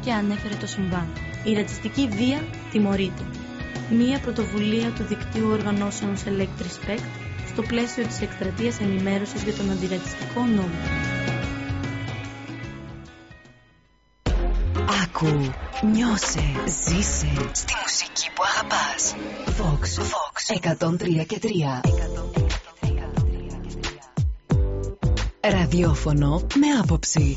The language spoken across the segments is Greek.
και ανέφερε το συμβάν. Η ρατσιστική βία τιμωρείται. Μία πρωτοβουλία του δικτύου οργανώσεων Select Respect στο πλαίσιο της εκστρατείας ενημέρωσης για τον αντιρατσιστικό νόμο. Άκου, νιώσε, ζήσε στη μουσική που αγαπάς. Vox, Vox, 103 και 3. Ραδιόφωνο με άποψη.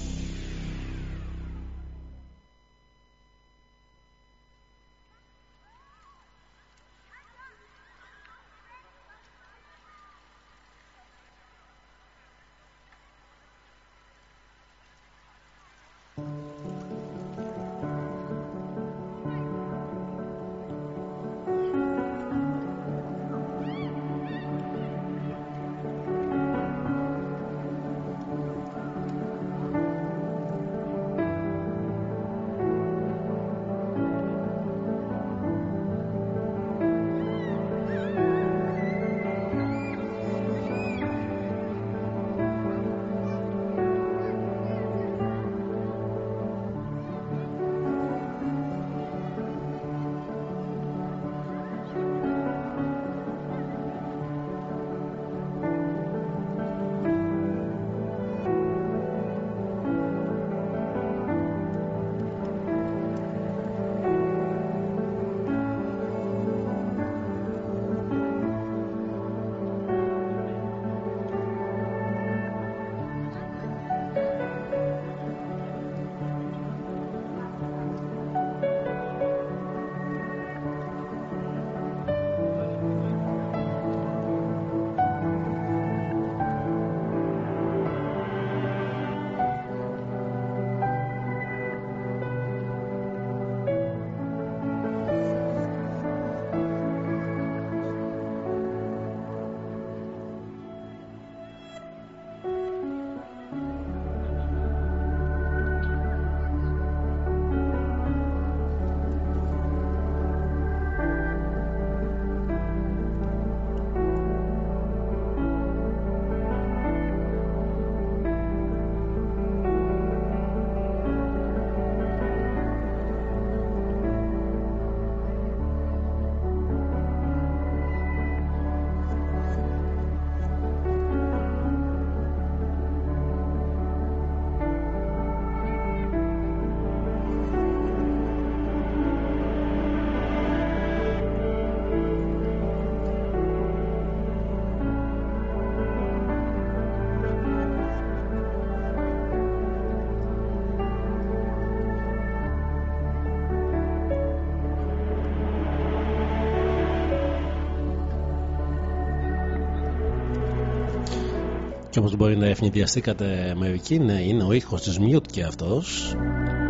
Και όπως μπορεί να ευνηδιαστήκατε μερικοί, ναι, είναι ο ήχος της Mute και αυτός,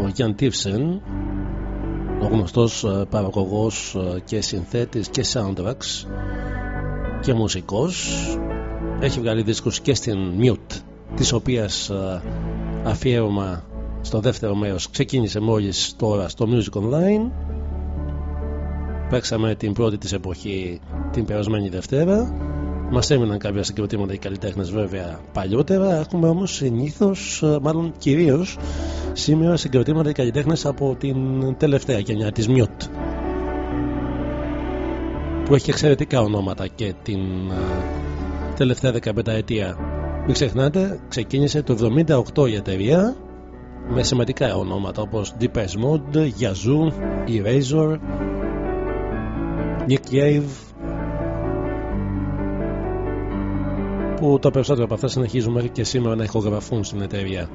ο Γιάν Τίφσεν, ο γνωστός ε, παραγωγός ε, και συνθέτης και soundtracks και μουσικός. Έχει βγάλει δίσκους και στην Mute, της οποίας ε, αφιέρωμα στο δεύτερο μέρος ξεκίνησε μόλις τώρα στο Music Online. Παίξαμε την πρώτη της εποχή την περασμένη Δευτέρα Μας έμειναν κάποια συγκροτήματα οι καλλιτέχνες βέβαια παλιότερα. Έχουμε όμως συνήθως, ε, μάλλον κυρίως σήμερα συγκροτήματα οι καλλιτέχνες από την τελευταία γενιά της Μιούτ. Που έχει εξαιρετικά ονόματα και την ε, τελευταία 15 ετία. Μην ξεχνάτε, ξεκίνησε το 78 η εταιρεία με σημαντικά ονόματα όπως Deepest Mode, Yazoo, Eraser, Nick Cave, που τα περισσότερα από αυτά συνεχίζουν μέχρι και σήμερα να ηχογραφούν στην εταιρεία.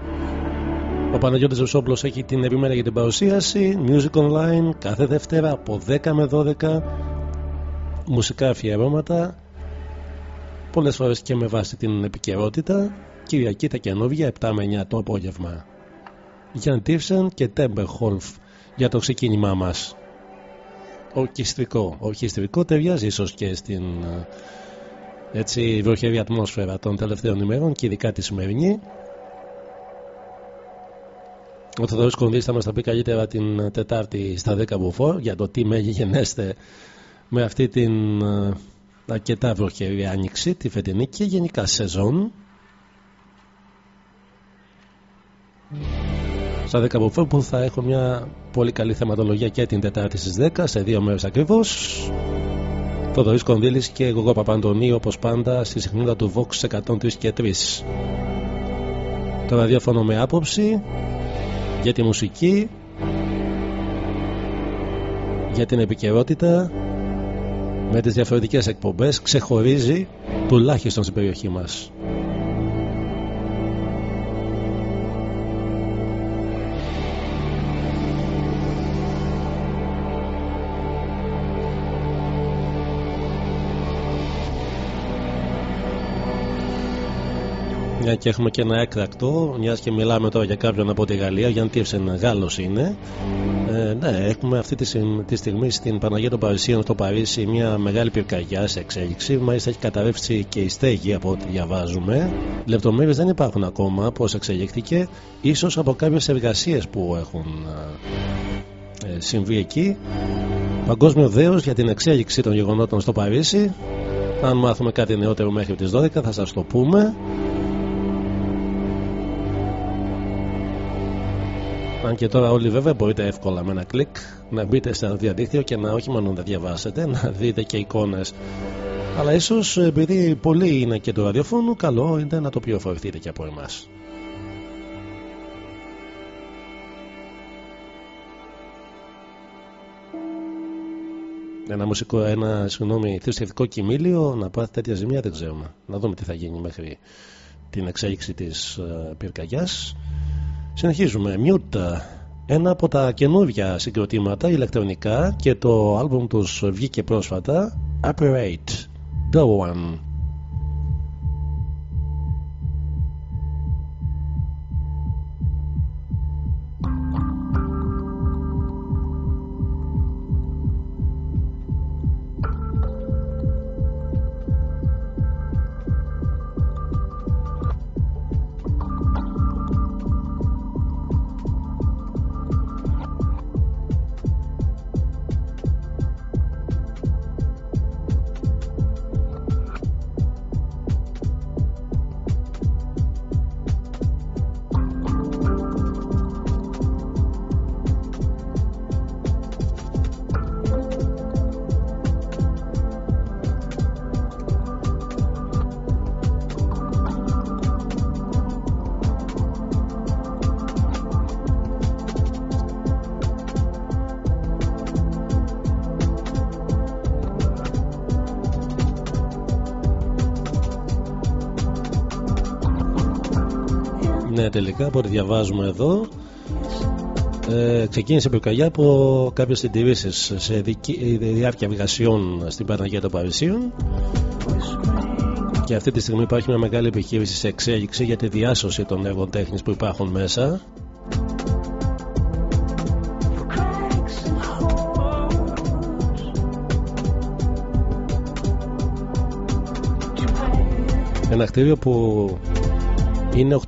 Ο Παναγιώτης Βεσόπλος έχει την επιμέρα για την παρουσίαση. Music Online κάθε Δευτέρα από 10 με 12 μουσικά αφιερώματα πολλές φορές και με βάση την επικαιρότητα. Κυριακή τα καινούργια 7 με 9 το απόγευμα. Γιάν Τίρσεν και Τέμπερ Χόλφ για το ξεκίνημά μας. Ορκιστρικό ορκιστρικό ταιριάζει ίσως και στην έτσι βροχερή ατμόσφαιρα των τελευταίων ημερών και ειδικά τη σημερινή. Ο Θοδωρής Κονδύς θα μας τα πει καλύτερα την Τετάρτη στα 10 βουφόρ για το τι γενέστε με αυτή την ε, αρκετά βροχερή άνοιξη τη φετινή και γενικά σεζόν. Στα 10 που θα έχω μια πολύ καλή θεματολογία και την Τετάρτη στις 10 σε δύο μέρες ακριβώς. Θοδωρής Κονδύλης και εγώ Παπαντονίου όπως πάντα στη συχνότητα του Vox 103 και 3. Το ραδιόφωνο με άποψη για τη μουσική για την επικαιρότητα με τις διαφορετικές εκπομπές ξεχωρίζει τουλάχιστον στην περιοχή μας. Μια και έχουμε και ένα έκτακτο, μιας και μιλάμε τώρα για κάποιον από τη Γαλλία, Γιάνν Τίρσεν Γάλλος είναι. Ε, ναι, έχουμε αυτή τη, τη στιγμή στην Παναγία των Παρισίων στο Παρίσι μια μεγάλη πυρκαγιά σε εξέλιξη. Μάλιστα έχει καταρρεύσει και η στέγη από ό,τι διαβάζουμε. Λεπτομέρειες δεν υπάρχουν ακόμα πώς εξελίχθηκε, ίσως από κάποιες εργασίες που έχουν ε, συμβεί εκεί. Παγκόσμιο δέος για την εξέλιξη των γεγονότων στο Παρίσι. Αν μάθουμε κάτι νεότερο μέχρι τις 12 θα σας το πούμε. Αν και τώρα όλοι βέβαια μπορείτε εύκολα με ένα κλικ να μπείτε στο διαδίκτυο και να όχι μόνο να διαβάσετε, να δείτε και εικόνες. Αλλά ίσως επειδή πολλοί είναι και του ραδιοφώνου, καλό είναι να το πληροφορηθείτε και από εμάς. Ένα μουσικό, ένα συγγνώμη, θρησκευτικό κοιμήλιο να πάθει τέτοια ζημιά δεν ξέρουμε. Να δούμε τι θα γίνει μέχρι την εξέλιξη της uh, πυρκαγιάς. Συνεχίζουμε. Mute. Ένα από τα καινούργια συγκροτήματα ηλεκτρονικά και το άλμπουμ τους βγήκε πρόσφατα. Operate. The One. Τελικά από ό,τι διαβάζουμε εδώ. Ε, ξεκίνησε η πυρκαγιά από κάποιες συντηρήσεις σε δική, διάρκεια εργασιών στην Παναγία των Παρισίων. Και αυτή τη στιγμή υπάρχει μια μεγάλη επιχείρηση σε εξέλιξη για τη διάσωση των έργων τέχνης που υπάρχουν μέσα. Ένα κτίριο που είναι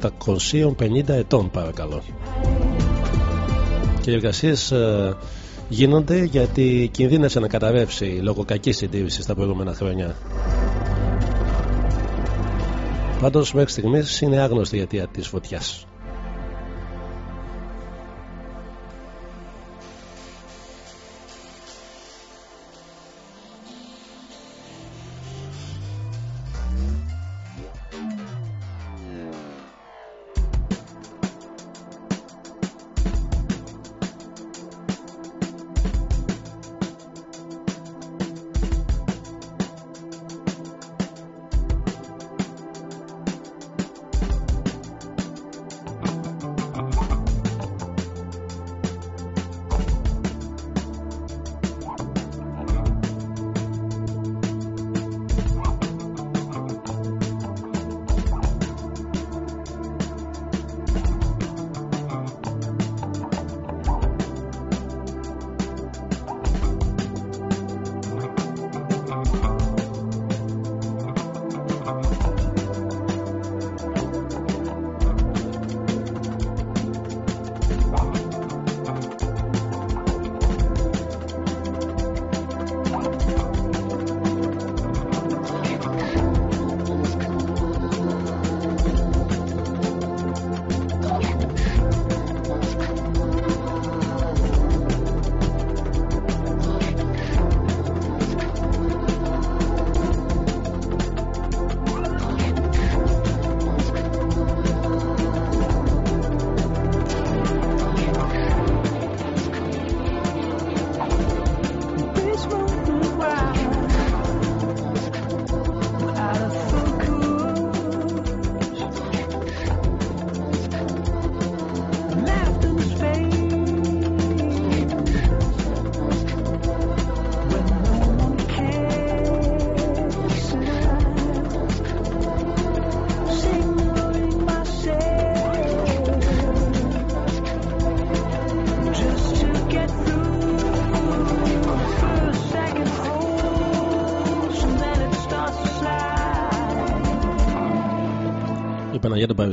850 ετών παρακαλώ. Και οι εργασίες ε, γίνονται γιατί κινδύνευσε να καταρρεύσει λόγω κακής συντήρησης τα προηγούμενα χρόνια. Πάντως μέχρι στιγμής είναι άγνωστη η αιτία της φωτιάς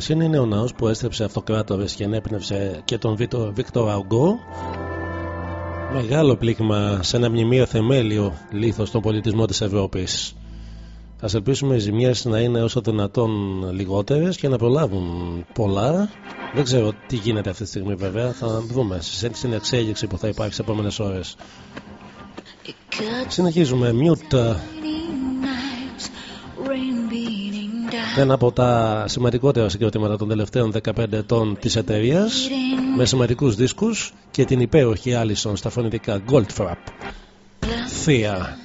για τον Παρισίνη είναι ο ναός που έστρεψε αυτοκράτορες και ενέπνευσε και τον Βίκτορ Αουγκό. Μεγάλο πλήγμα σε ένα μνημείο θεμέλιο λίθος στον πολιτισμό της Ευρώπης. Α ελπίσουμε οι ζημιές να είναι όσο δυνατόν λιγότερες και να προλάβουν πολλά. Δεν ξέρω τι γίνεται αυτή τη στιγμή βέβαια. Θα δούμε στην εξέλιξη που θα υπάρχει σε επόμενες ώρες. Συνεχίζουμε. Mute. Ένα από τα σημαντικότερα συγκροτήματα των τελευταίων 15 ετών της εταιρείας με σημαντικούς δίσκους και την υπέροχη Allison στα φωνητικά Goldfrapp. Θεία.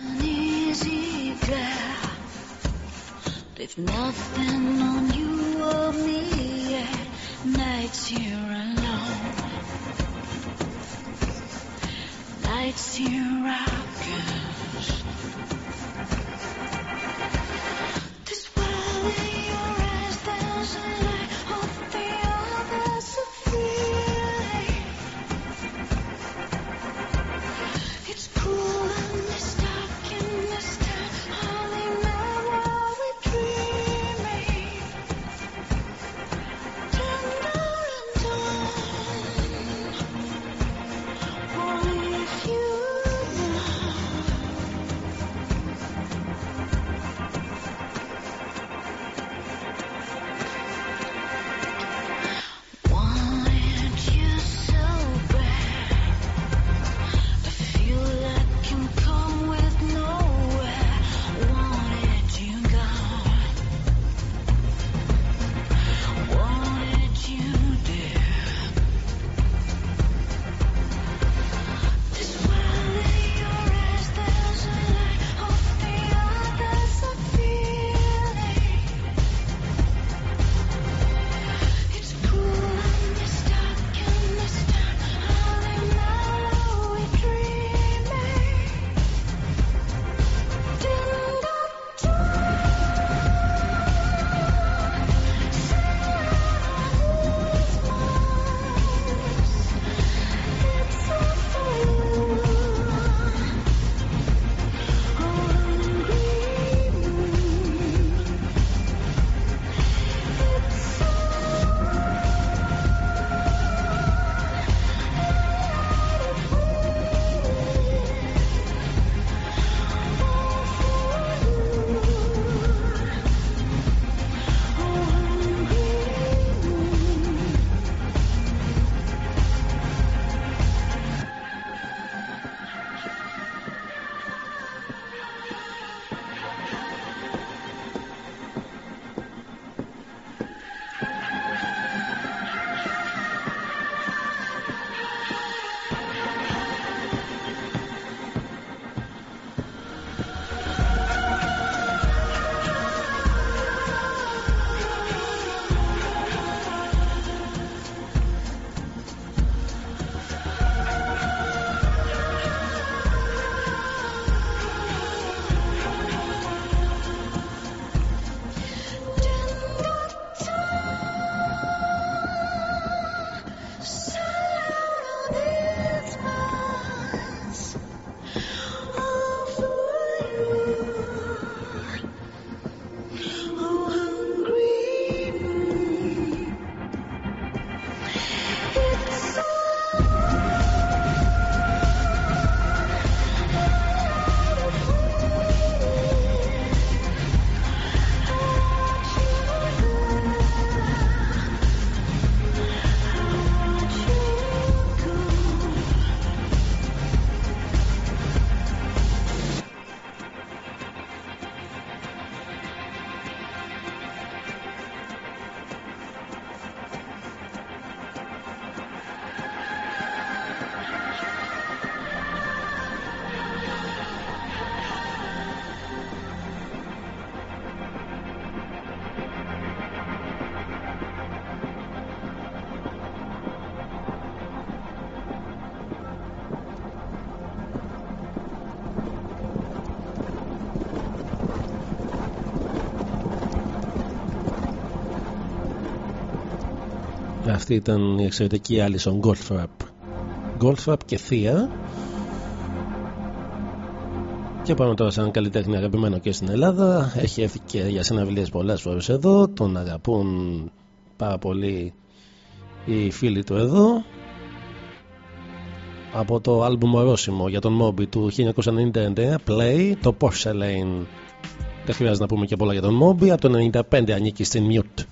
Αυτή ήταν η εξαιρετική Alison Goldfrapp. Goldfrapp και Θεία. Και πάμε τώρα σε έναν καλλιτέχνη αγαπημένο και στην Ελλάδα. Έχει έρθει και για συναυλίες πολλές φορές εδώ. Τον αγαπούν πάρα πολύ οι φίλοι του εδώ από το άλμπουμ ορόσημο για τον Moby του 1999 Play το Porcelain δεν χρειάζεται να πούμε και πολλά για τον Moby από το 1995 ανήκει στην Mute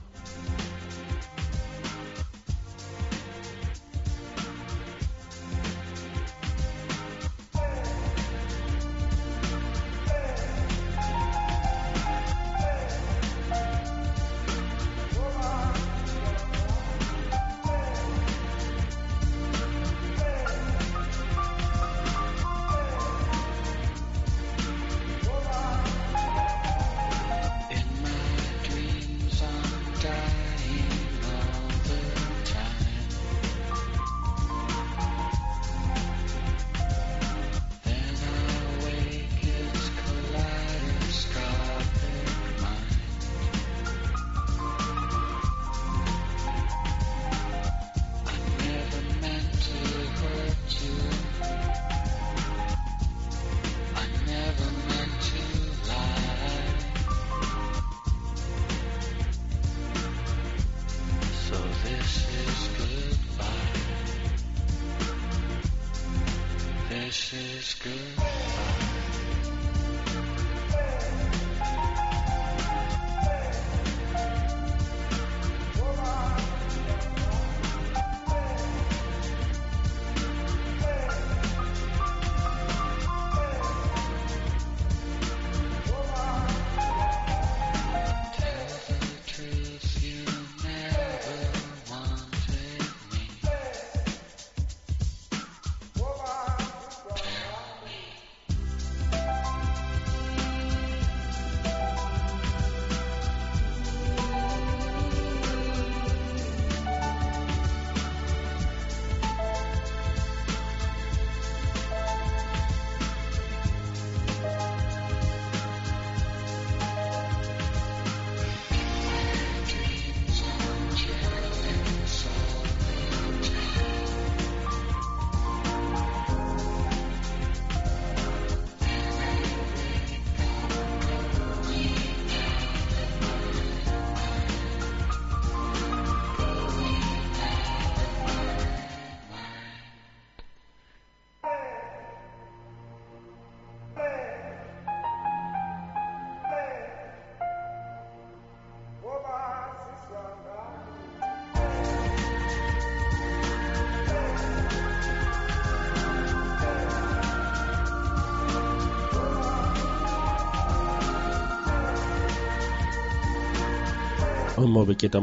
Moby και τα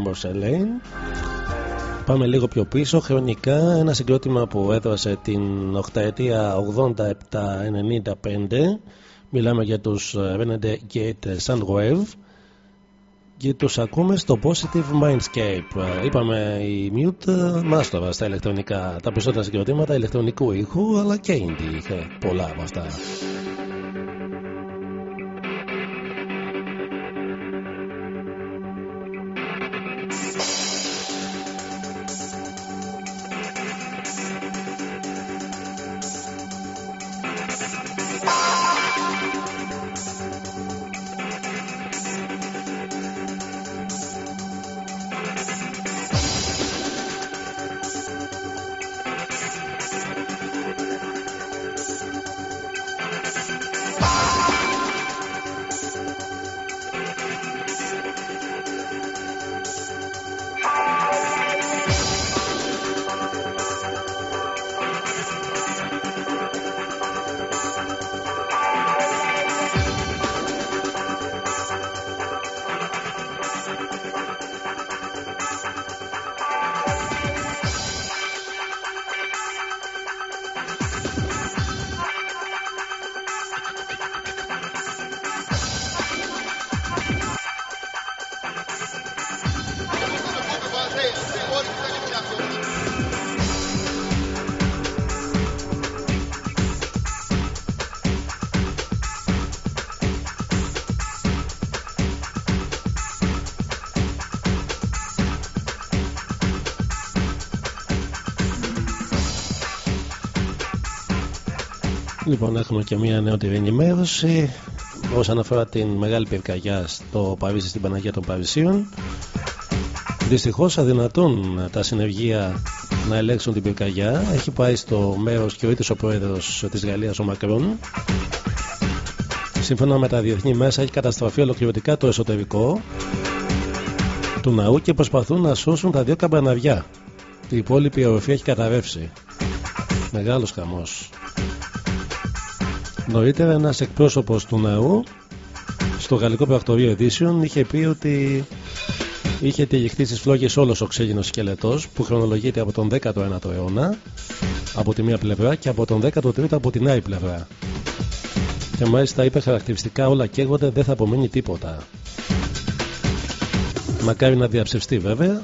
Πάμε λίγο πιο πίσω. Χρονικά ένα συγκρότημα που έδωσε την 8 ετία 87-95 μιλάμε για τους Renegade Soundwave και τους ακούμε στο Positive Mindscape. Είπαμε η Mute μάστορα στα ηλεκτρονικά. Τα περισσότερα συγκροτήματα ηλεκτρονικού ήχου αλλά και indie είχε πολλά από αυτά Λοιπόν, έχουμε και μια νεότερη ενημέρωση όσον αφορά την μεγάλη πυρκαγιά στο Παρίσι στην Παναγία των Παρισίων. Δυστυχώς αδυνατούν τα συνεργεία να ελέγξουν την πυρκαγιά. Έχει πάει στο μέρος και ο ίδιος ο πρόεδρος της Γαλλίας, ο Μακρόν. Σύμφωνα με τα διεθνή μέσα, έχει καταστραφεί ολοκληρωτικά το εσωτερικό του ναού και προσπαθούν να σώσουν τα δύο καμπαναριά. Η υπόλοιπη οροφή έχει καταρρεύσει. Μεγάλος χαμός. Νωρίτερα, ένας εκπρόσωπος του ναού στο γαλλικό πρακτορείο Edition είχε πει ότι είχε τυλιχθεί στις φλόγες όλος ο ξέγινο σκελετός που χρονολογείται από τον 19ο αιώνα από τη μία πλευρά και από τον 13ο από την άλλη πλευρά. Και μάλιστα είπε χαρακτηριστικά όλα καίγονται, δεν θα απομείνει τίποτα. Μακάρι να διαψευστεί βέβαια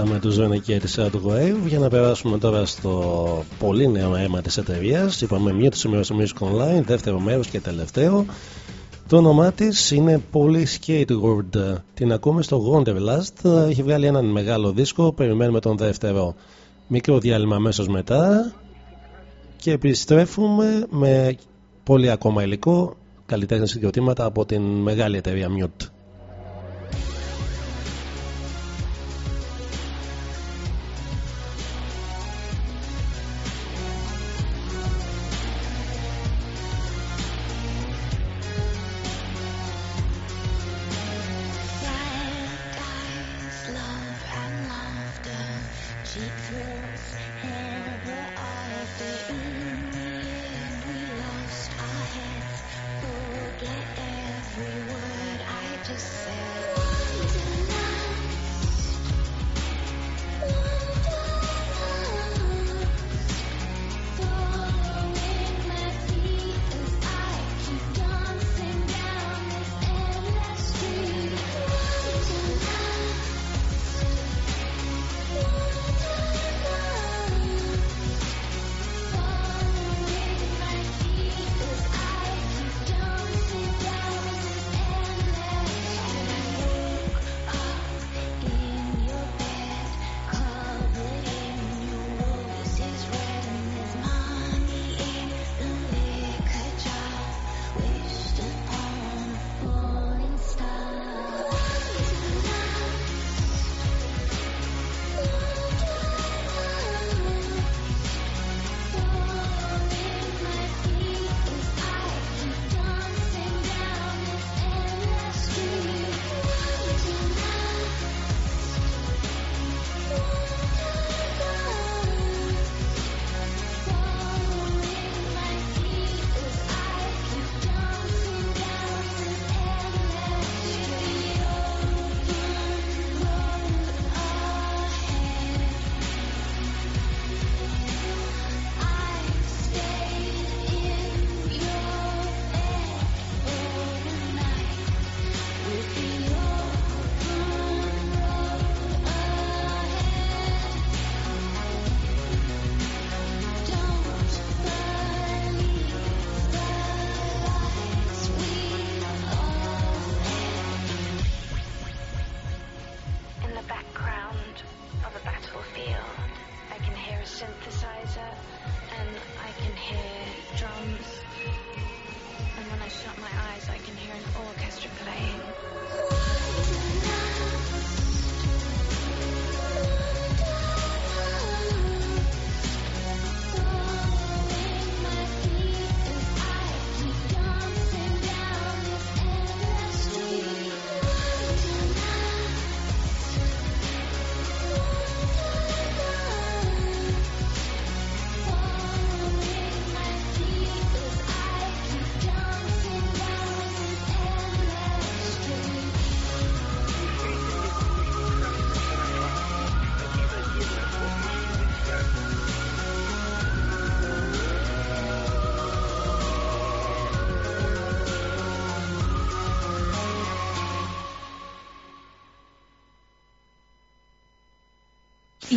Αυτά με τους Ζώνη και της Soundwave για να περάσουμε τώρα στο πολύ νέο αίμα της εταιρείας. Είπαμε μία του ημέρα Music Online, δεύτερο μέρος και τελευταίο. Το όνομά της είναι Polly Skateworld. Την ακούμε στο Wonderlust. Έχει βγάλει έναν μεγάλο δίσκο. Περιμένουμε τον δεύτερο. Μικρό διάλειμμα αμέσως μετά. Και επιστρέφουμε με πολύ ακόμα υλικό. Καλλιτέχνες συγκροτήματα από την μεγάλη εταιρεία Mute.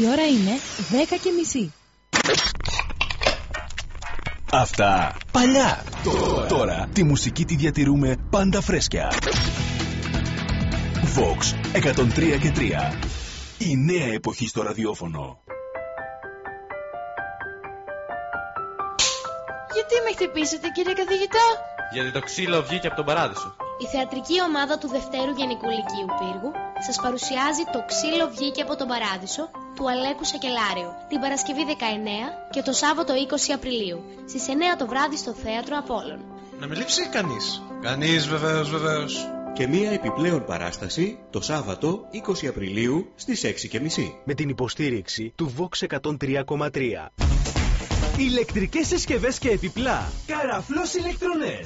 Η ώρα είναι 10 και μισή. Αυτά παλιά. Τώρα, τώρα τη μουσική τη διατηρούμε πάντα φρέσκια. Vox 103 και 3. Η νέα εποχή στο ραδιόφωνο. Γιατί με χτυπήσετε κύριε καθηγητά; Γιατί το ξύλο βγήκε από τον παράδεισο. Η θεατρική ομάδα του Δευτέρου Γενικού Λυκείου Πύργου σας παρουσιάζει το ξύλο βγήκε από τον παράδεισο του Αλέκου Σακελάριου την Παρασκευή 19 και το Σάββατο 20 Απριλίου στις 9 το βράδυ στο Θέατρο Απόλλων. Να με λείψει κανείς. Κανείς βεβαίως βεβαίως. Και μία επιπλέον παράσταση το Σάββατο 20 Απριλίου στις 6.30 με την υποστήριξη του Vox 103,3. Ηλεκτρικές συσκευές και επιπλά. Καραφλός ηλεκτρονέτ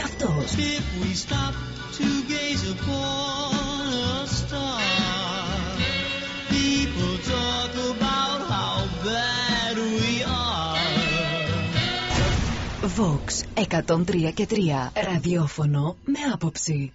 αυτός. If we stop to gaze upon a star, people talk about how bad we are. Vox 103 και 3 ραδιόφωνο με άποψη.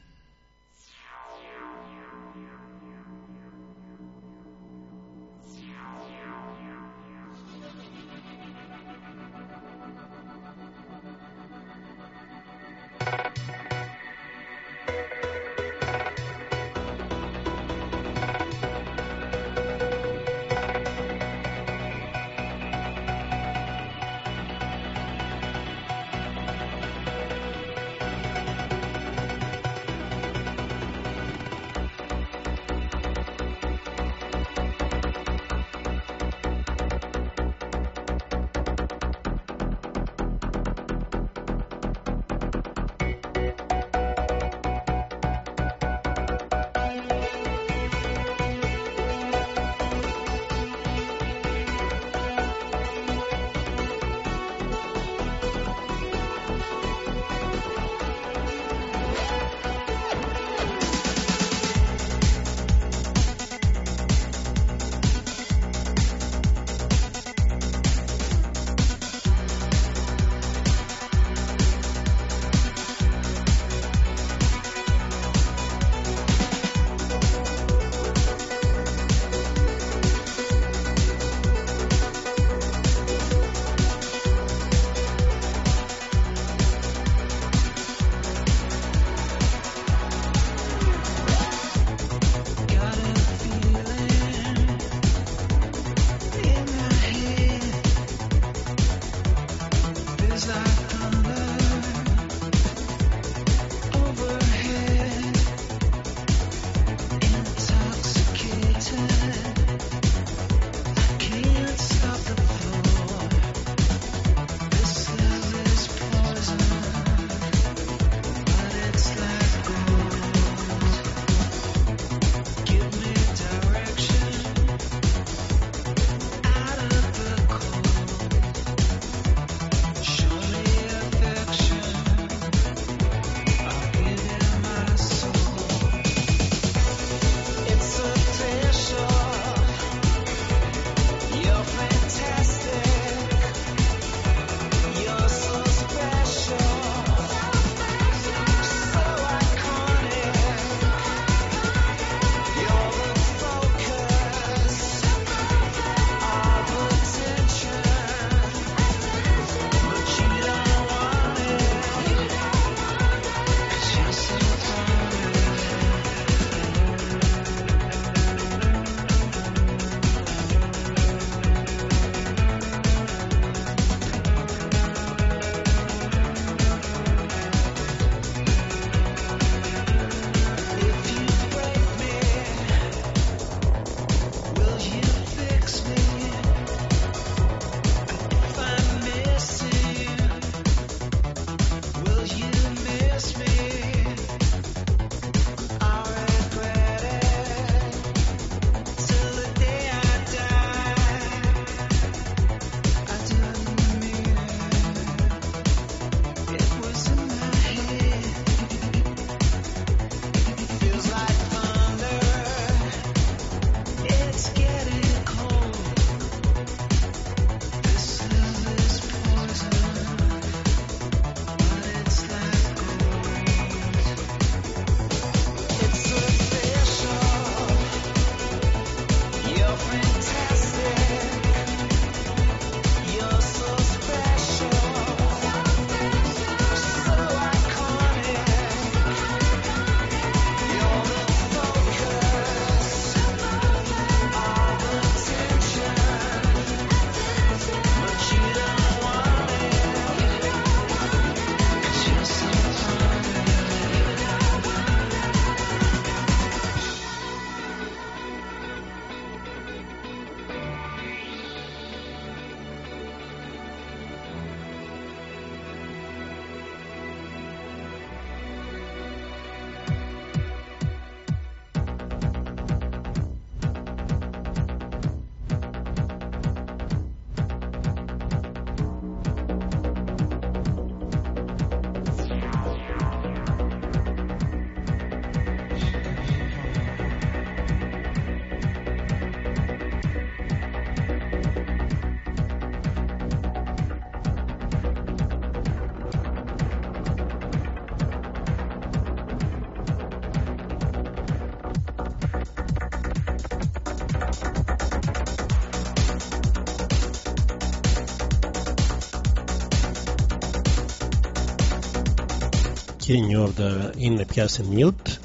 Και η New Order είναι πια στην mute.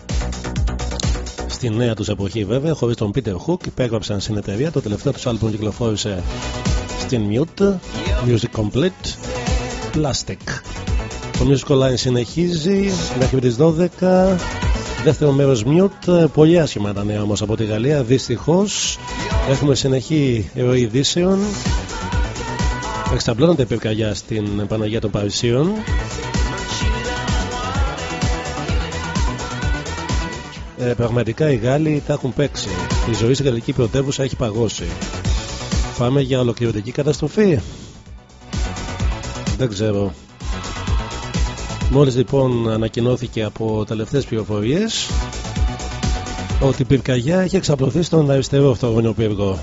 Στη νέα τους εποχή βέβαια, χωρίς τον Peter Hook, υπέγραψαν στην εταιρεία. Το τελευταίο τους άλμπουμ κυκλοφόρησε στην mute. Music Complete. Plastic. Το Music Online συνεχίζει μέχρι τις 12. Δεύτερο μέρος mute. Πολύ άσχημα τα νέα όμως από τη Γαλλία. Δυστυχώς έχουμε συνεχή ροή ειδήσεων. Εξαπλώνονται πυρκαγιά στην Παναγία των Παρισίων. Ε, πραγματικά οι Γάλλοι τα έχουν παίξει. Η ζωή στην γαλλική πρωτεύουσα έχει παγώσει. Πάμε για ολοκληρωτική καταστροφή. Δεν ξέρω. Μόλις λοιπόν ανακοινώθηκε από τελευταίες πληροφορίες ότι η πυρκαγιά έχει εξαπλωθεί στον αριστερό αυτογόνιο πύργο.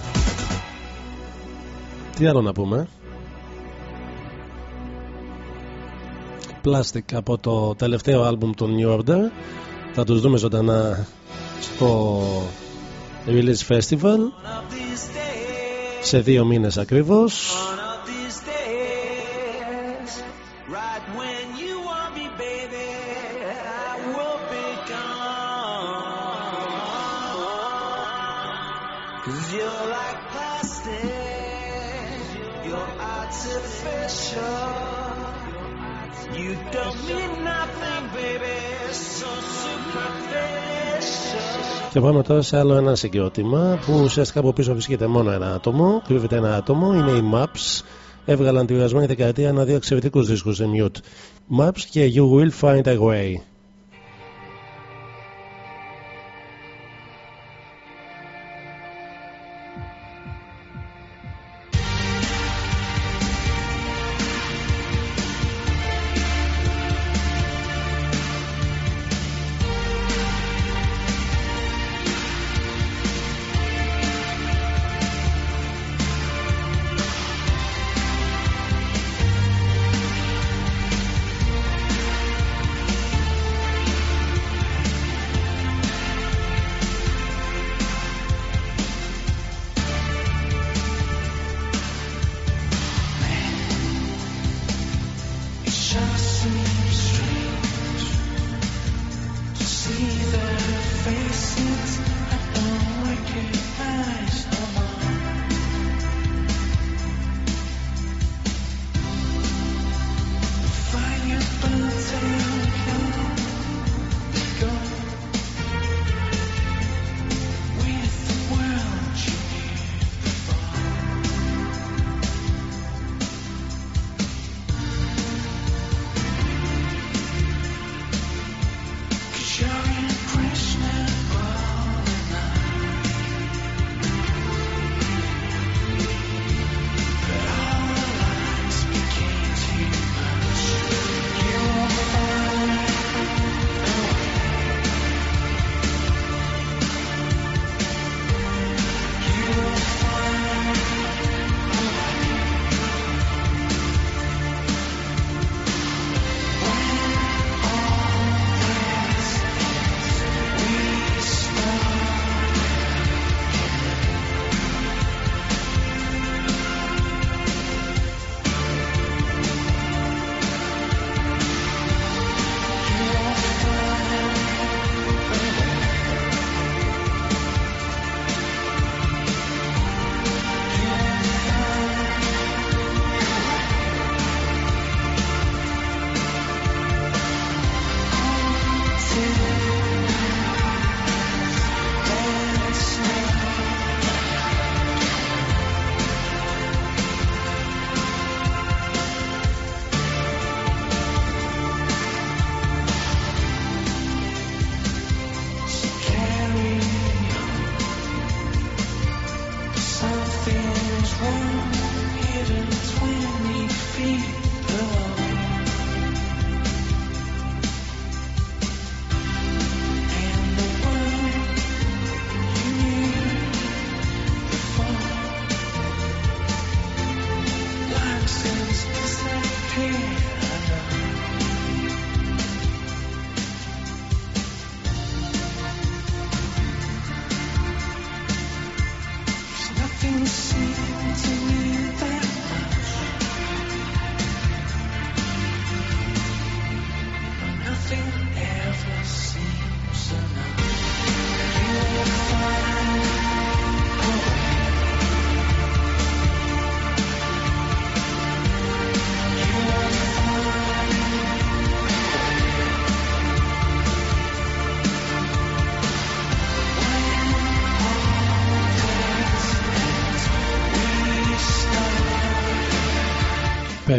Τι άλλο να πούμε; Plastic από το τελευταίο άλμπουμ του New Order θα τους δούμε ζωντανά στο Release Festival. Σε δύο μήνες ακριβώς Και πάμε τώρα σε άλλο ένα συγκρότημα που ουσιαστικά από πίσω βρίσκεται μόνο ένα άτομο. Κρύβεται ένα άτομο, είναι οι Maps. Έβγαλαν τη περασμένη δεκαετία ένα-δύο εξαιρετικούς δίσκους σε mute. Maps και You Will Find a Way.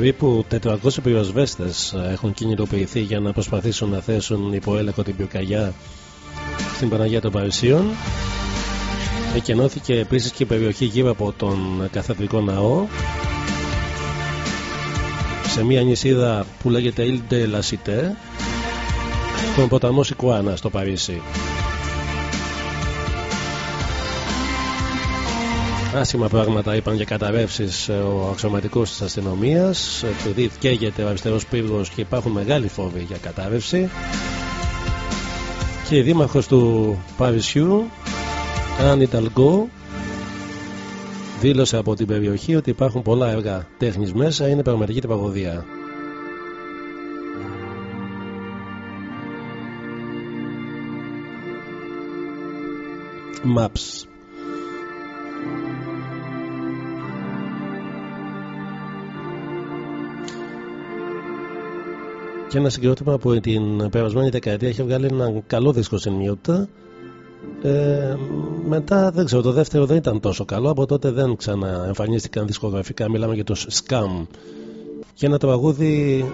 Περίπου 400 πυροσβέστες έχουν κινητοποιηθεί για να προσπαθήσουν να θέσουν υπό έλεγχο την πυρκαγιά στην Παναγία των Παρισίων. Εκενώθηκε επίσης και η περιοχή γύρω από τον καθεδρικό ναό σε μια νησίδα που λέγεται Ile de la Cité τον ποταμό Σικουάνα στο Παρίσι. Άσχημα πράγματα είπαν για καταρρεύσεις ο αξιωματικός της αστυνομίας, επειδή καίγεται ο αριστερός πύργος και υπάρχουν μεγάλοι φόβοι για κατάρρευση. Και η δήμαρχος του Παρισιού, Άννη Ταλγκό, δήλωσε από την περιοχή ότι υπάρχουν πολλά έργα τέχνης μέσα, είναι πραγματική τραγωδία. Maps και ένα συγκρότημα που την περασμένη δεκαετία έχει βγάλει ένα καλό δίσκο στην Μιούτα ε, μετά δεν ξέρω το δεύτερο δεν ήταν τόσο καλό. Από τότε δεν ξαναεμφανίστηκαν δισκογραφικά. Μιλάμε για το Scam και ένα τραγούδι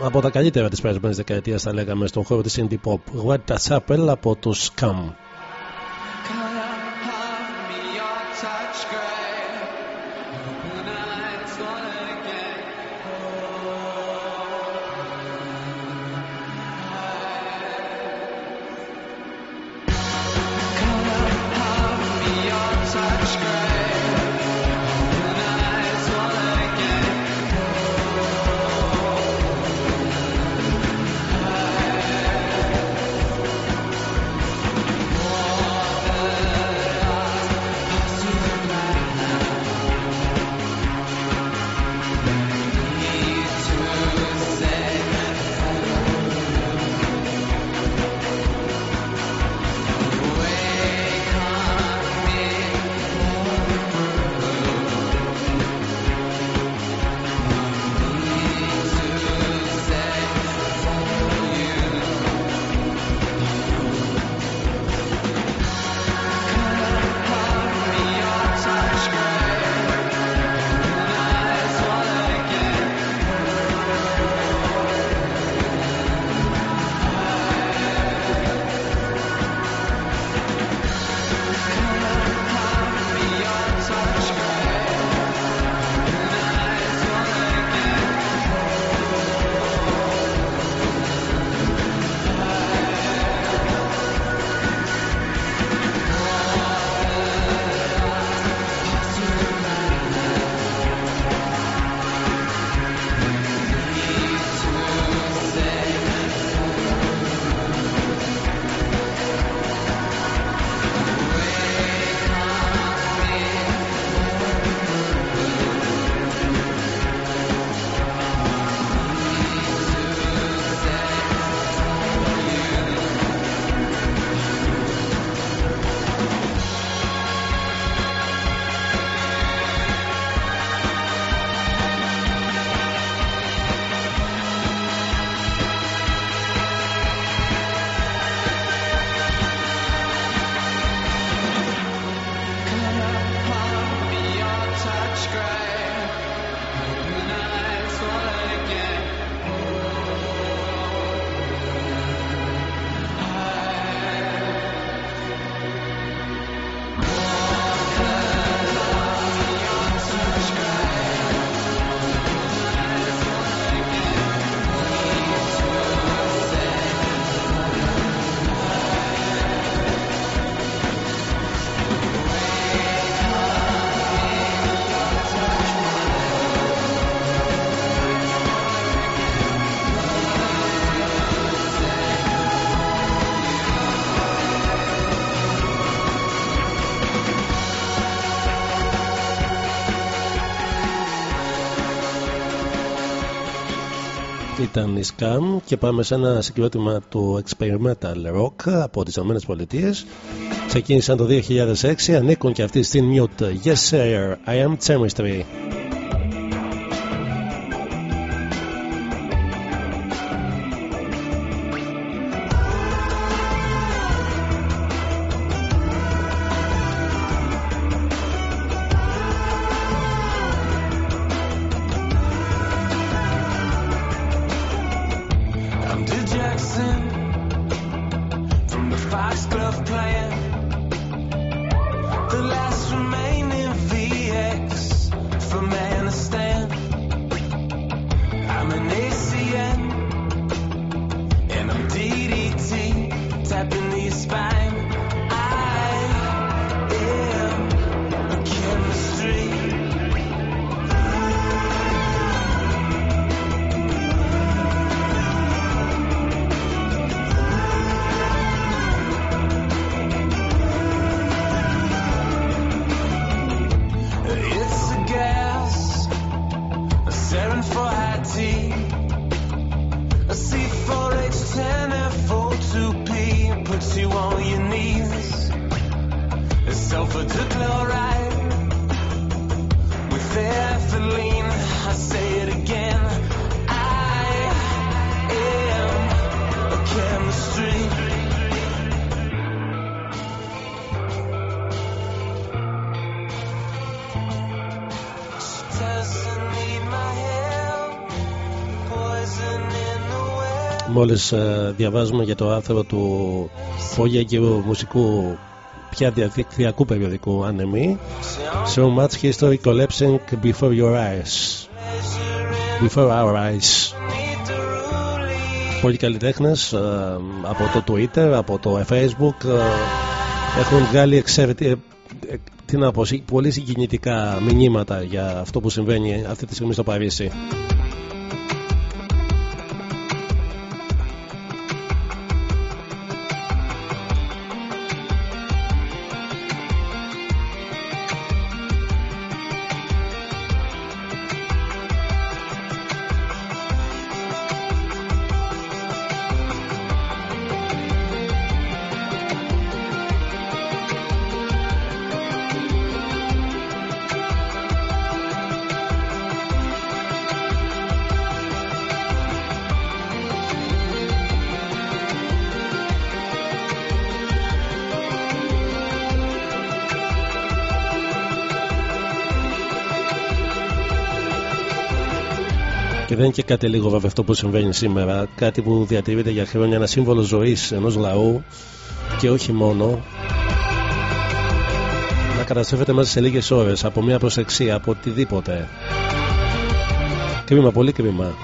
από τα καλύτερα της περασμένης δεκαετίας θα λέγαμε στον χώρο της Indie Pop. What a Chapel από το Scam Satan is Come και πάμε σε ένα συγκρότημα του Experimental Rock από τις ΗΠΑ. Ξεκίνησαν το 2006, ανήκουν και αυτοί στην Mute. Yes sir, I am Chemistry. Μόλις ε, διαβάζουμε για το άρθρο του Φόγια μουσικού πια διαδικτυακού περιοδικού Anime So much history collapsing before your eyes. Before our eyes. Πολλοί καλλιτέχνες ε, από το Twitter, από το Facebook ε, έχουν βγάλει εξαιρετικά τι να πω, πολύ συγκινητικά μηνύματα για αυτό που συμβαίνει αυτή τη στιγμή στο Παρίσι. Δεν είναι και κάτι λίγο βέβαια αυτό που συμβαίνει σήμερα. Κάτι που διατηρείται για χρόνια ένα σύμβολο ζωής ενός λαού και όχι μόνο. Να καταστρέφεται μέσα σε λίγες ώρες από μια προσεξία, από οτιδήποτε. Κρίμα, πολύ κρίμα.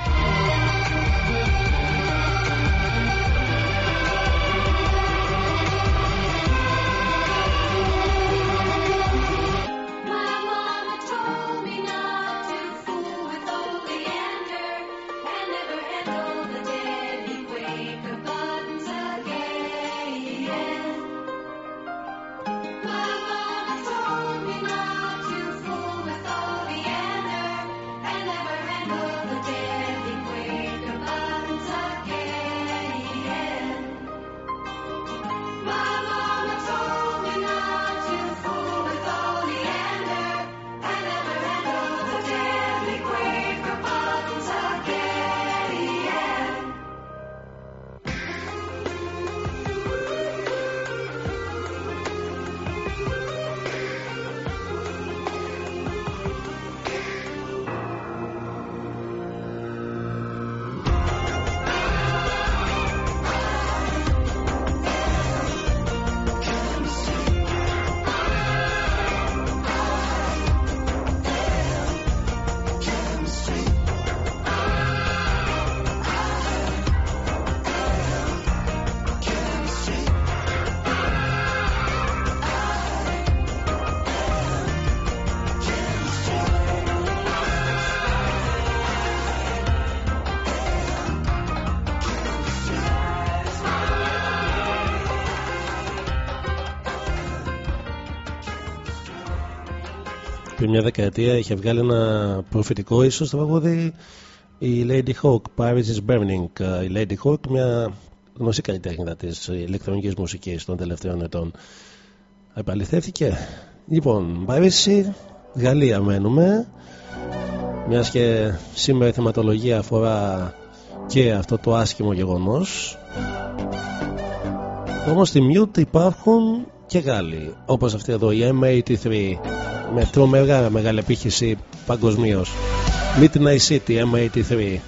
Πριν μια δεκαετία είχε βγάλει ένα προφητικό ίσως το παγόδι Η Lady Hawk, Paris is Burning. Η Lady Hawk, μια γνωστή καλλιτέχνητα της ηλεκτρονικής μουσικής των τελευταίων ετών. Επαληθεύτηκε. Λοιπόν, Paris, Γαλλία μένουμε. Μιας και σήμερα η θεματολογία αφορά και αυτό το άσχημο γεγονός όμως στη Mute υπάρχουν και Γάλλοι όπως αυτή εδώ η M83 με τρομερά μεγάλη επίχυση παγκοσμίως. Midnight City M83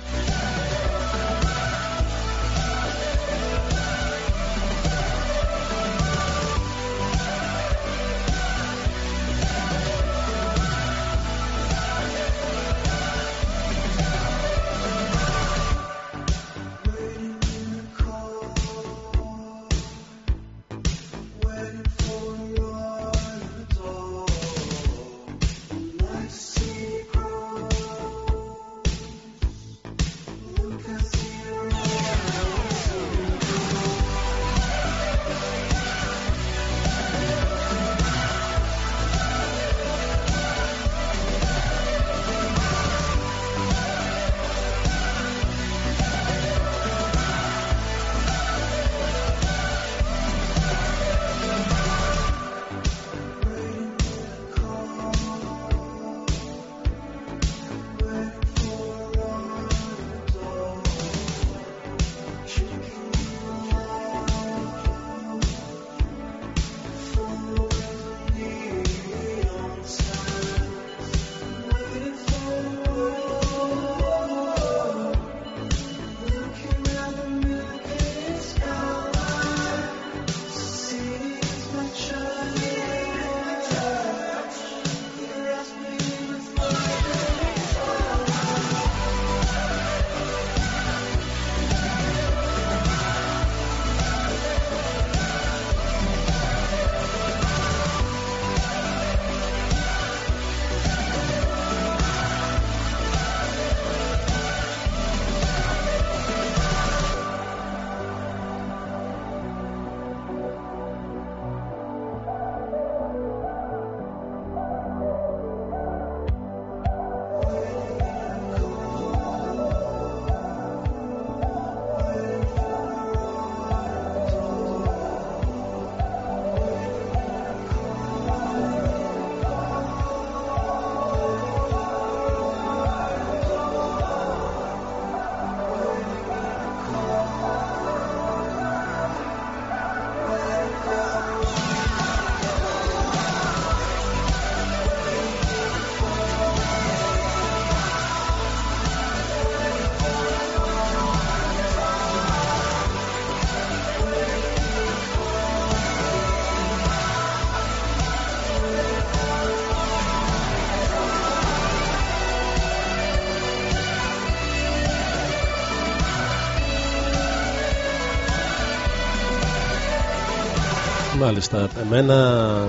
Μάλιστα. Εμένα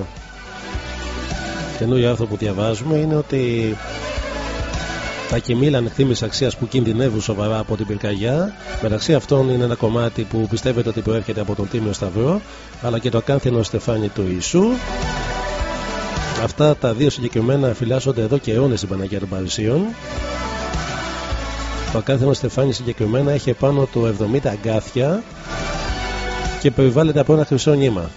καινούριο άρθρο που διαβάζουμε είναι ότι τα κοιμήλα ανεκτήμης αξίας που κινδυνεύουν σοβαρά από την πυρκαγιά. Μεταξύ αυτών είναι ένα κομμάτι που πιστεύετε ότι προέρχεται από τον Τίμιο Σταυρό, αλλά και το ακάνθινο στεφάνι του Ιησού. Αυτά τα δύο συγκεκριμένα φυλάσσονται εδώ και αιώνες στην Παναγία των Παρισίων. Το ακάνθινο στεφάνι συγκεκριμένα έχει επάνω του 70 αγκάθια και περιβάλλεται από ένα χρυσό νήμα.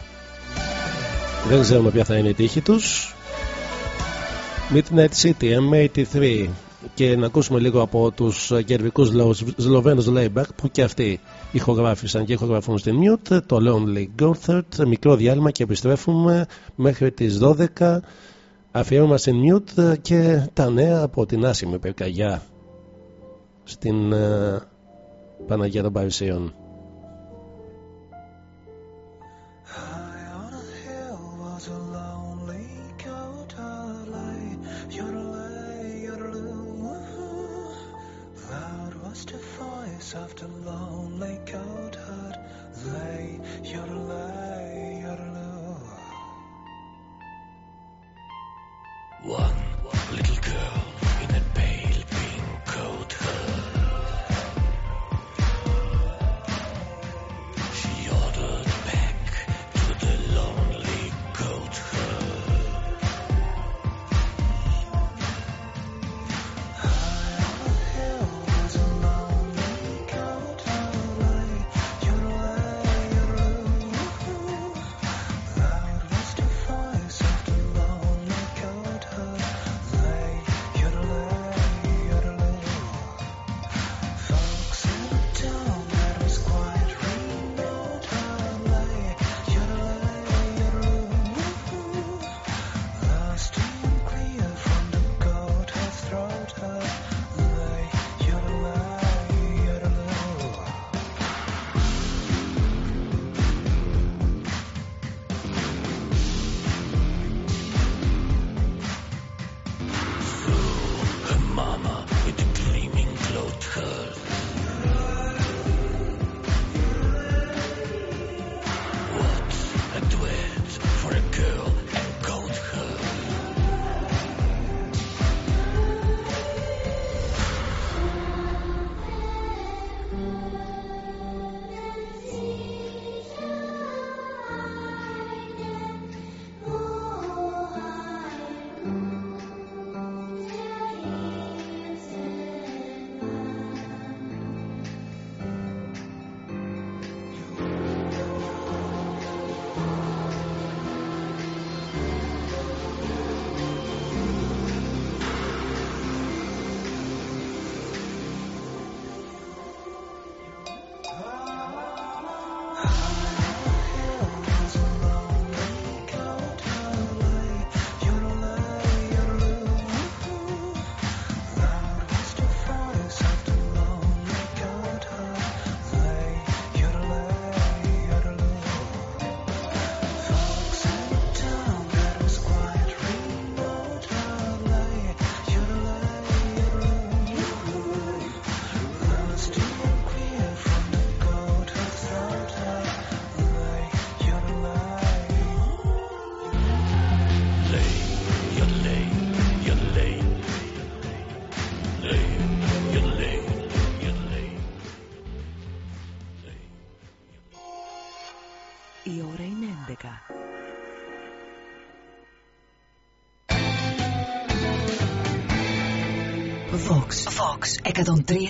Δεν ξέρουμε ποια θα είναι η τύχη τους. Midnight City M83. Και να ακούσουμε λίγο από τους κερδικούς Σλοβαίνους Layback που και αυτοί ηχογράφησαν και ηχογραφούν στην Mute το Lonely Gothard. Μικρό διάλειμμα και επιστρέφουμε μέχρι τις 12 αφιέρωμα στην Mute και τα νέα από την άσημη περκαγιά στην uh, Παναγία των Παρισίων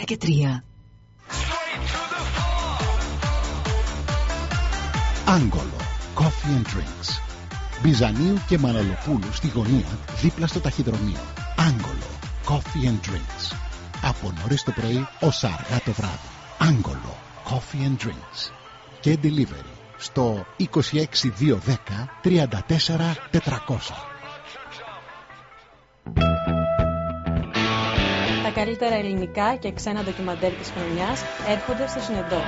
και 3. Άγγολο Coffee and Drinks. Μπιζανίου και Μαναλοπούλου στη γωνία δίπλα στο ταχυδρομείο. Άγγολο Coffee and Drinks. Από νωρίς το πρωί ως αργά το βράδυ. Άγγολο Coffee and Drinks. Και delivery στο 26210 34 καλύτερα ελληνικά και ξένα ντοκιμαντέρ της χρονιάς έρχονται στο Συνεντό.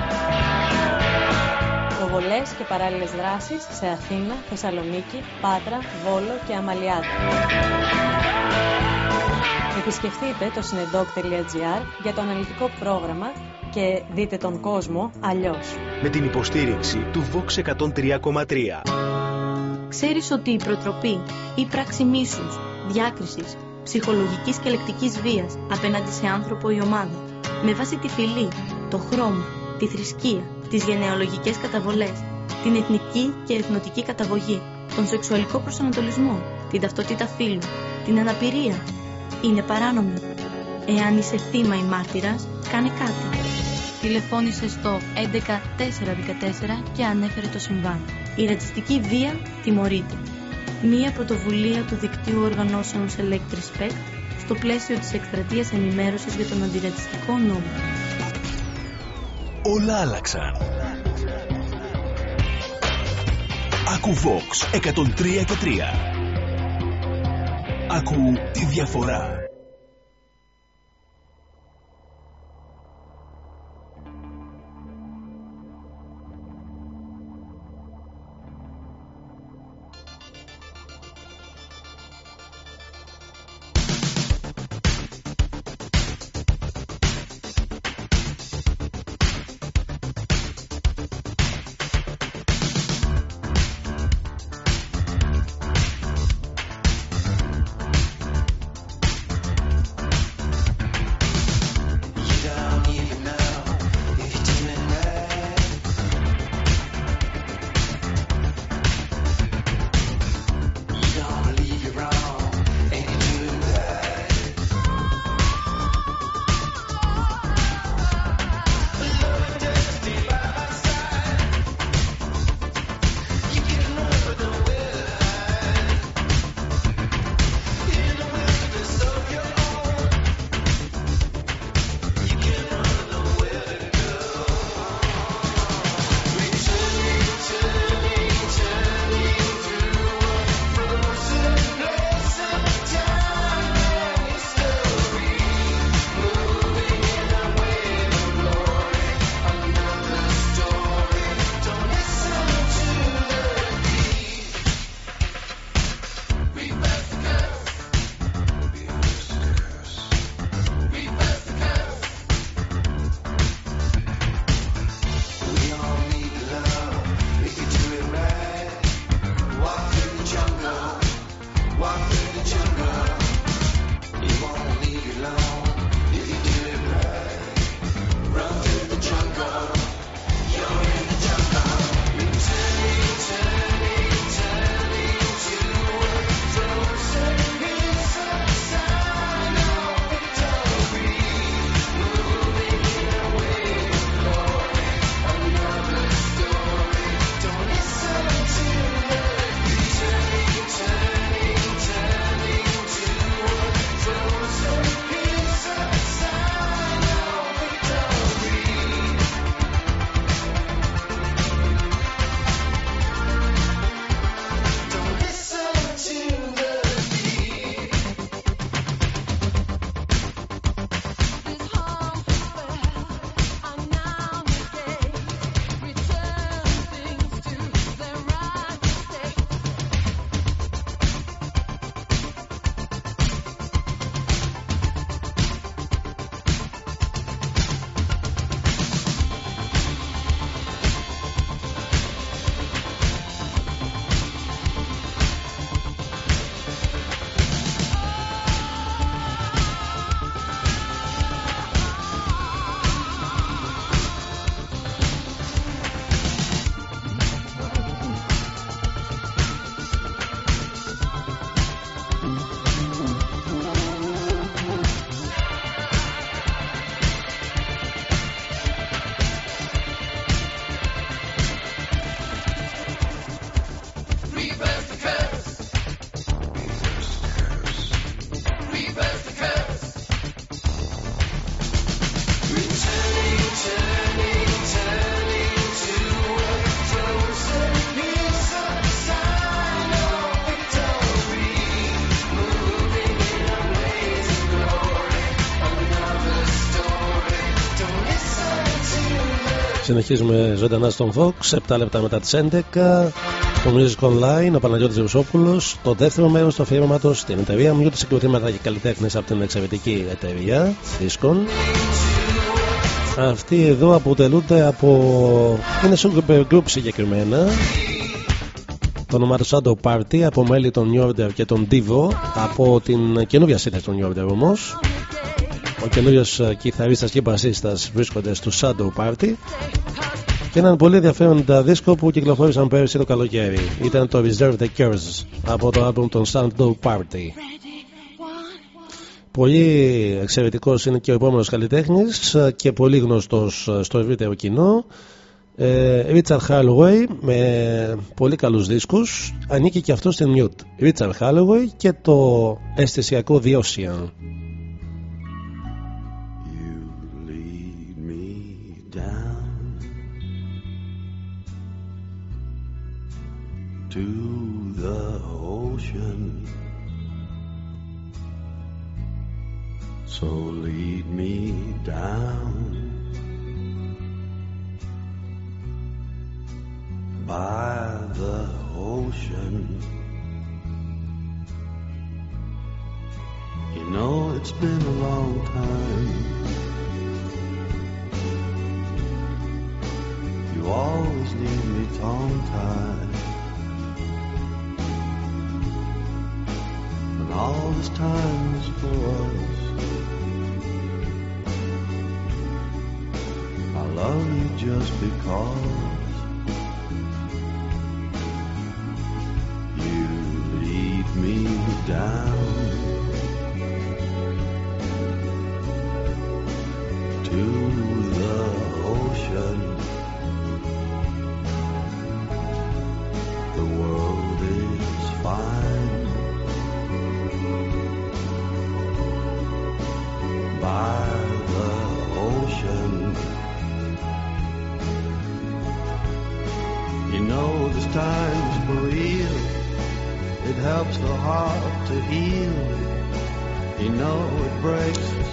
Προβολές και παράλληλες δράσεις σε Αθήνα, Θεσσαλονίκη, Πάτρα, Βόλο και Αμαλιάδα. Επισκεφτείτε το συνεντόκ.gr για το αναλυτικό πρόγραμμα και δείτε τον κόσμο αλλιώς. Με την υποστήριξη του Vox 103,3. Ξέρεις ότι η προτροπή ή πράξη μίσους, διάκρισης, ψυχολογικής και λεκτικής βίας απέναντι σε άνθρωπο ή ομάδα, με βάση τη φυλή, το χρώμα, τη θρησκεία, τις γενεαλογικές καταβολές, την εθνική και εθνοτική καταγωγή, τον σεξουαλικό προσανατολισμό, την ταυτότητα φύλου, την αναπηρία, είναι παράνομο. Εάν είσαι θύμα ή μάρτυρας, κάνε κάτι. Τηλεφώνησε στο 11414 και ανέφερε το συμβάν. Η ρατσιστική βία τιμωρείται. Μία πρωτοβουλία του δικτύου οργανώσεων Select Respect στο πλαίσιο της εκστρατείας ενημέρωσης για τον αντιρατσιστικό νόμο. Όλα άλλαξαν. Ακού Vox 103 και 3. Ακού τη διαφορά. Συνεχίζουμε ζωντανά στον Fox, 7 λεπτά μετά τις 11. Το Music Online, ο Παναγιώτης Ρουσόπουλος. Το δεύτερο μέρος του αφιέρωματος στην εταιρεία μου για συγκροτήματα και καλλιτέχνες από την εξαιρετική εταιρεία δίσκων. Αυτοί εδώ αποτελούνται από. είναι super group συγκεκριμένα. Το όνομα τους Shadow Party από μέλη των New Order και των Divo από την καινούργια σύνθεση των New Order όμως. Ο καινούριο κιθαρίστας και μπασίστας βρίσκονται στο Shadow Party και έναν πολύ ενδιαφέροντα δίσκο που κυκλοφόρησαν πέρυσι το καλοκαίρι. Ήταν το Reserve the Curse από το album των Shadow Party. Πολύ εξαιρετικός είναι και ο επόμενος καλλιτέχνης και πολύ γνωστός στο ευρύτερο κοινό. Ρίτσαρ Χάλουεϊ με πολύ καλούς δίσκους ανήκει και αυτό στην Newt Ρίτσαρ Χάλουεϊ και το αισθησιακό Διόσιαν to the ocean. So lead me down by the ocean. You know it's been a long time. You always leave me tongue tied. All this time is for us. I love you just because you lead me down to the ocean.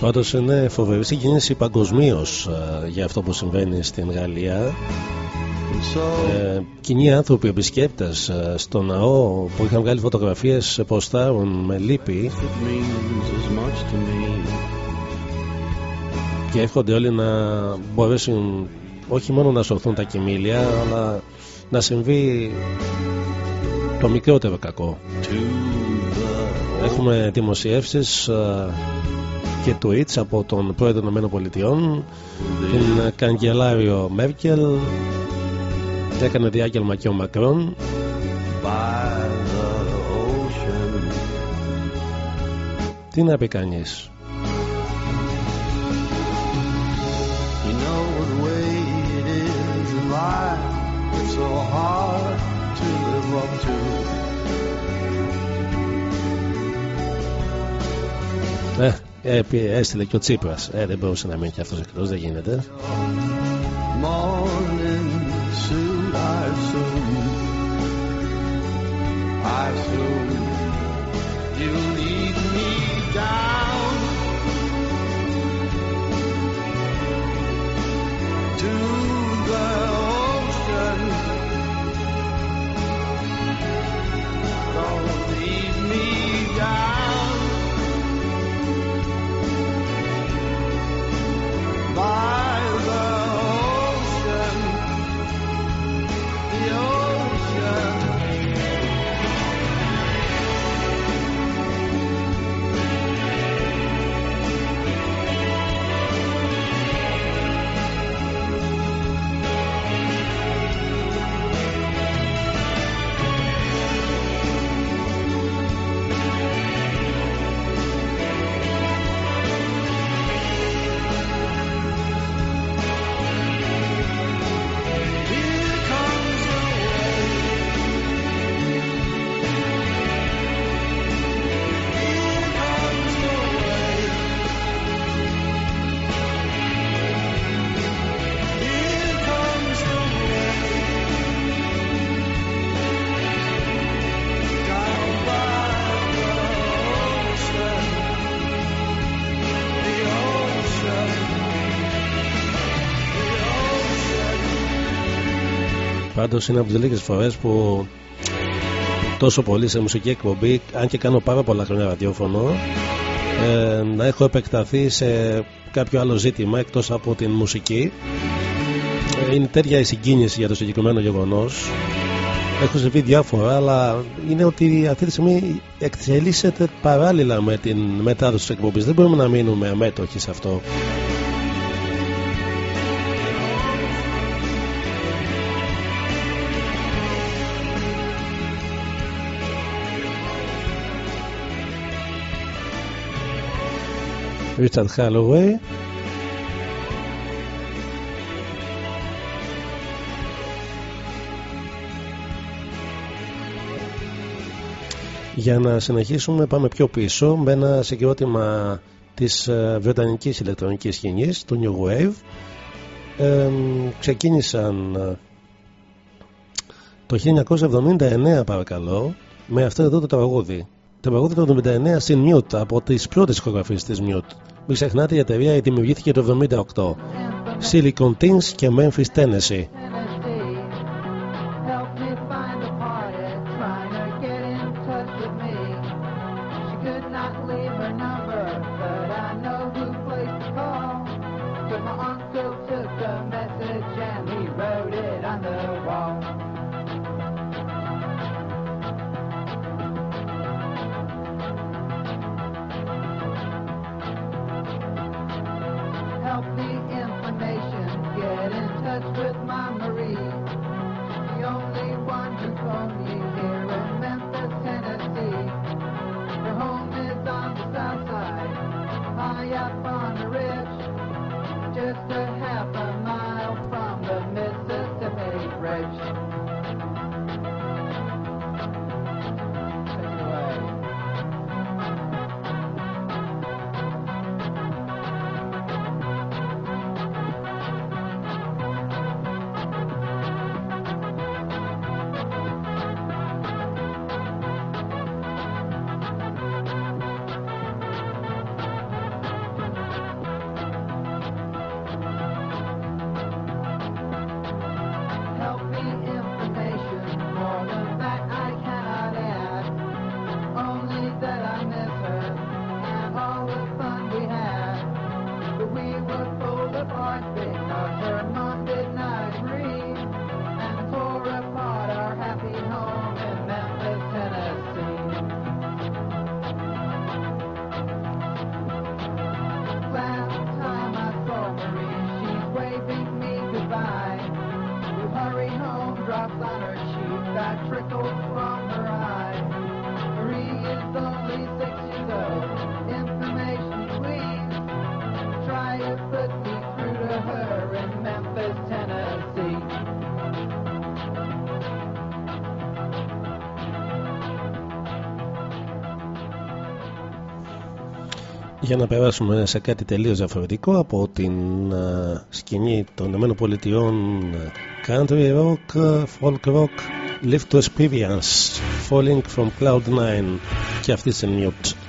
Πάντως είναι φοβερή συγκίνηση παγκοσμίως για αυτό που συμβαίνει στην Γαλλία. Ε, κοινοί άνθρωποι, επισκέπτες ε, στο ναό που είχαν βγάλει φωτογραφίες ποστάρουν με λύπη. Και εύχονται όλοι να μπορέσουν όχι μόνο να σωθούν τα κοιμήλια αλλά να συμβεί το μικρότερο κακό. Έχουμε δημοσιεύσεις ε, και tweets από τον πρόεδρο των ΗΠΑ, την καγκελάριο Μέρκελ, έκανε διάγγελμα και ο Μακρόν. Τι να πει κανείς. You know ναι, too. Ε, ε έστειλε και ο Τσίπρας. Ε, δεν μπορούσε να μείνει και αυτός εκτό, δεν γίνεται. I Πάντως είναι από τις λίγες φορές που τόσο πολύ σε μουσική εκπομπή αν και κάνω πάρα πολλά χρόνια ραδιόφωνο ε, να έχω επεκταθεί σε κάποιο άλλο ζήτημα εκτός από την μουσική. Ε, είναι τέτοια η συγκίνηση για το συγκεκριμένο γεγονός. Έχω συμβεί διάφορα αλλά είναι ότι αυτή τη στιγμή εκτελήσεται παράλληλα με την μετάδοση της εκπομπής. Δεν μπορούμε να μείνουμε αμέτωχοι σε αυτό Richard Holloway Για να συνεχίσουμε πάμε πιο πίσω με ένα συγκρότημα της ε, βρετανικής ηλεκτρονικής σκηνής του New Wave. Ε, ξεκίνησαν ε, το 1979 παρακαλώ με αυτό εδώ το τραγούδι το τραγούδι το 1979 στην Mute από τις πρώτες ηχογραφίες της Mute μην ξεχνάτε η εταιρεία δημιουργήθηκε το 1978 Silicon Teens και Memphis Tennessee για να περάσουμε σε κάτι τελείως διαφορετικό από την uh, σκηνή των ΗΠΑ country rock, folk rock live to experience falling from cloud 9 και αυτή είναι mute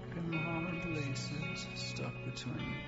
Broken the hard laces, stuck between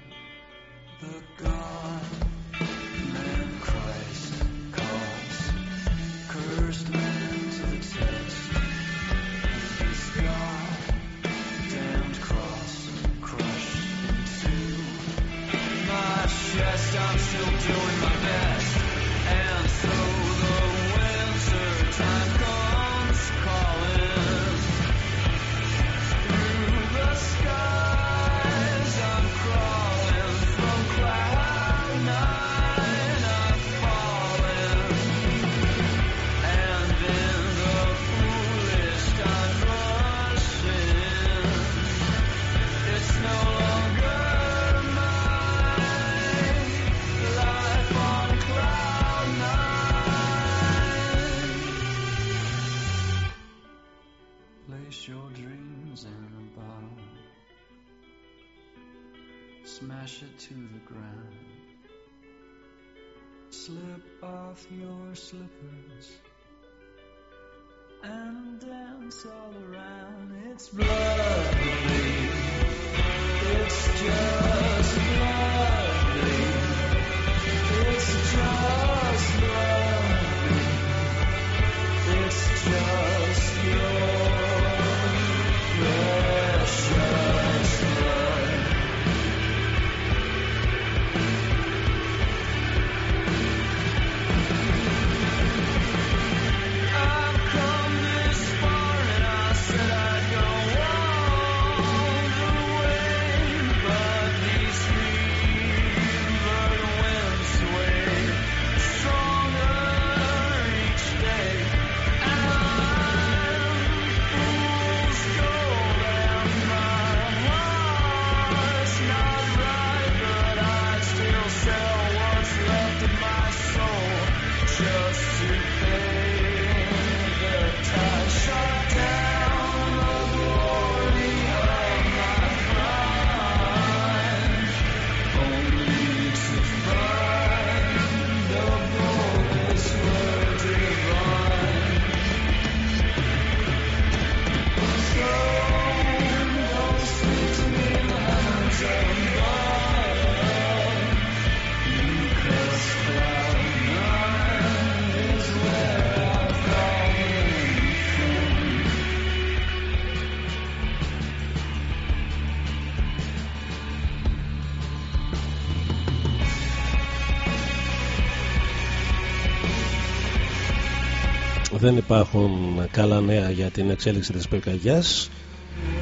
δεν υπάρχουν καλά νέα για την εξέλιξη της πυρκαγιάς.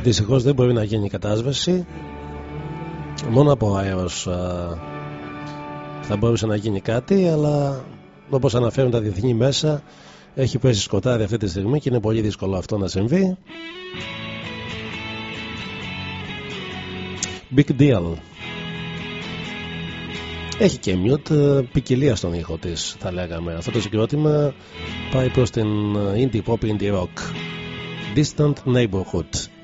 Δυστυχώς δεν μπορεί να γίνει κατάσβεση. Μόνο από αέρος θα μπορούσε να γίνει κάτι αλλά όπως αναφέρουν τα διεθνή μέσα έχει πέσει σκοτάδι αυτή τη στιγμή και είναι πολύ δύσκολο αυτό να συμβεί. Big deal. Έχει και mute ε, ποικιλία στον ήχο της, θα λέγαμε. Αυτό το συγκρότημα πάει προς την ε, indie pop, indie rock. Distant Neighborhood.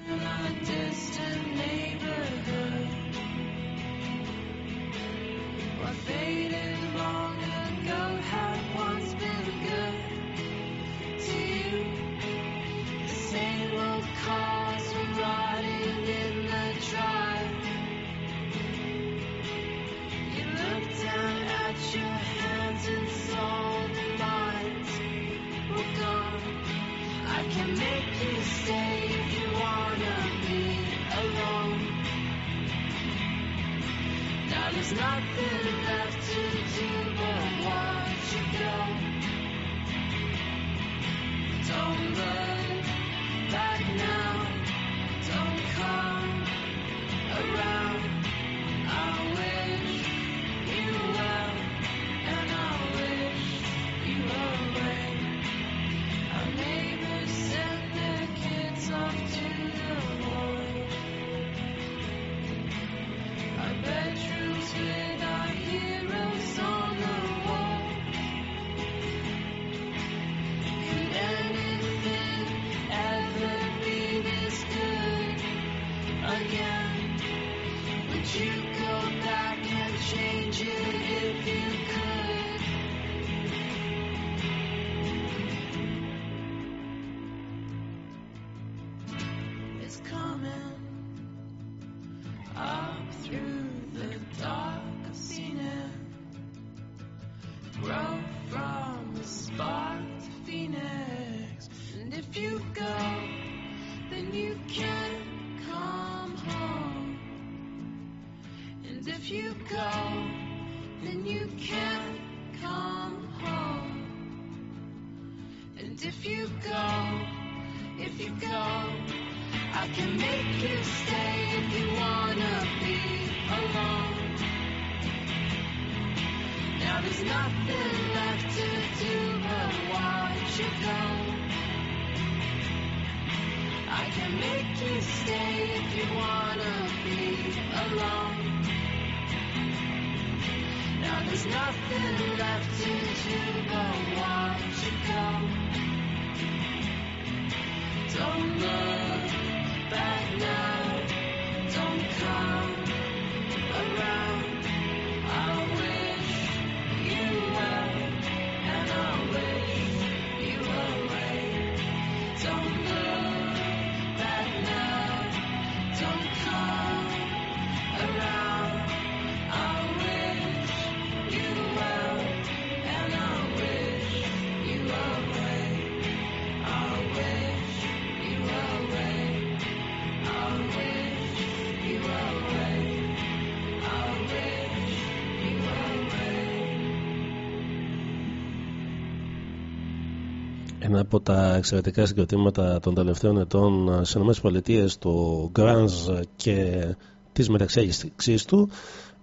Ένα από τα εξαιρετικά συγκροτήματα των τελευταίων ετών στις ΗΠΑ, το Grunge και τη μεταξέγησή του,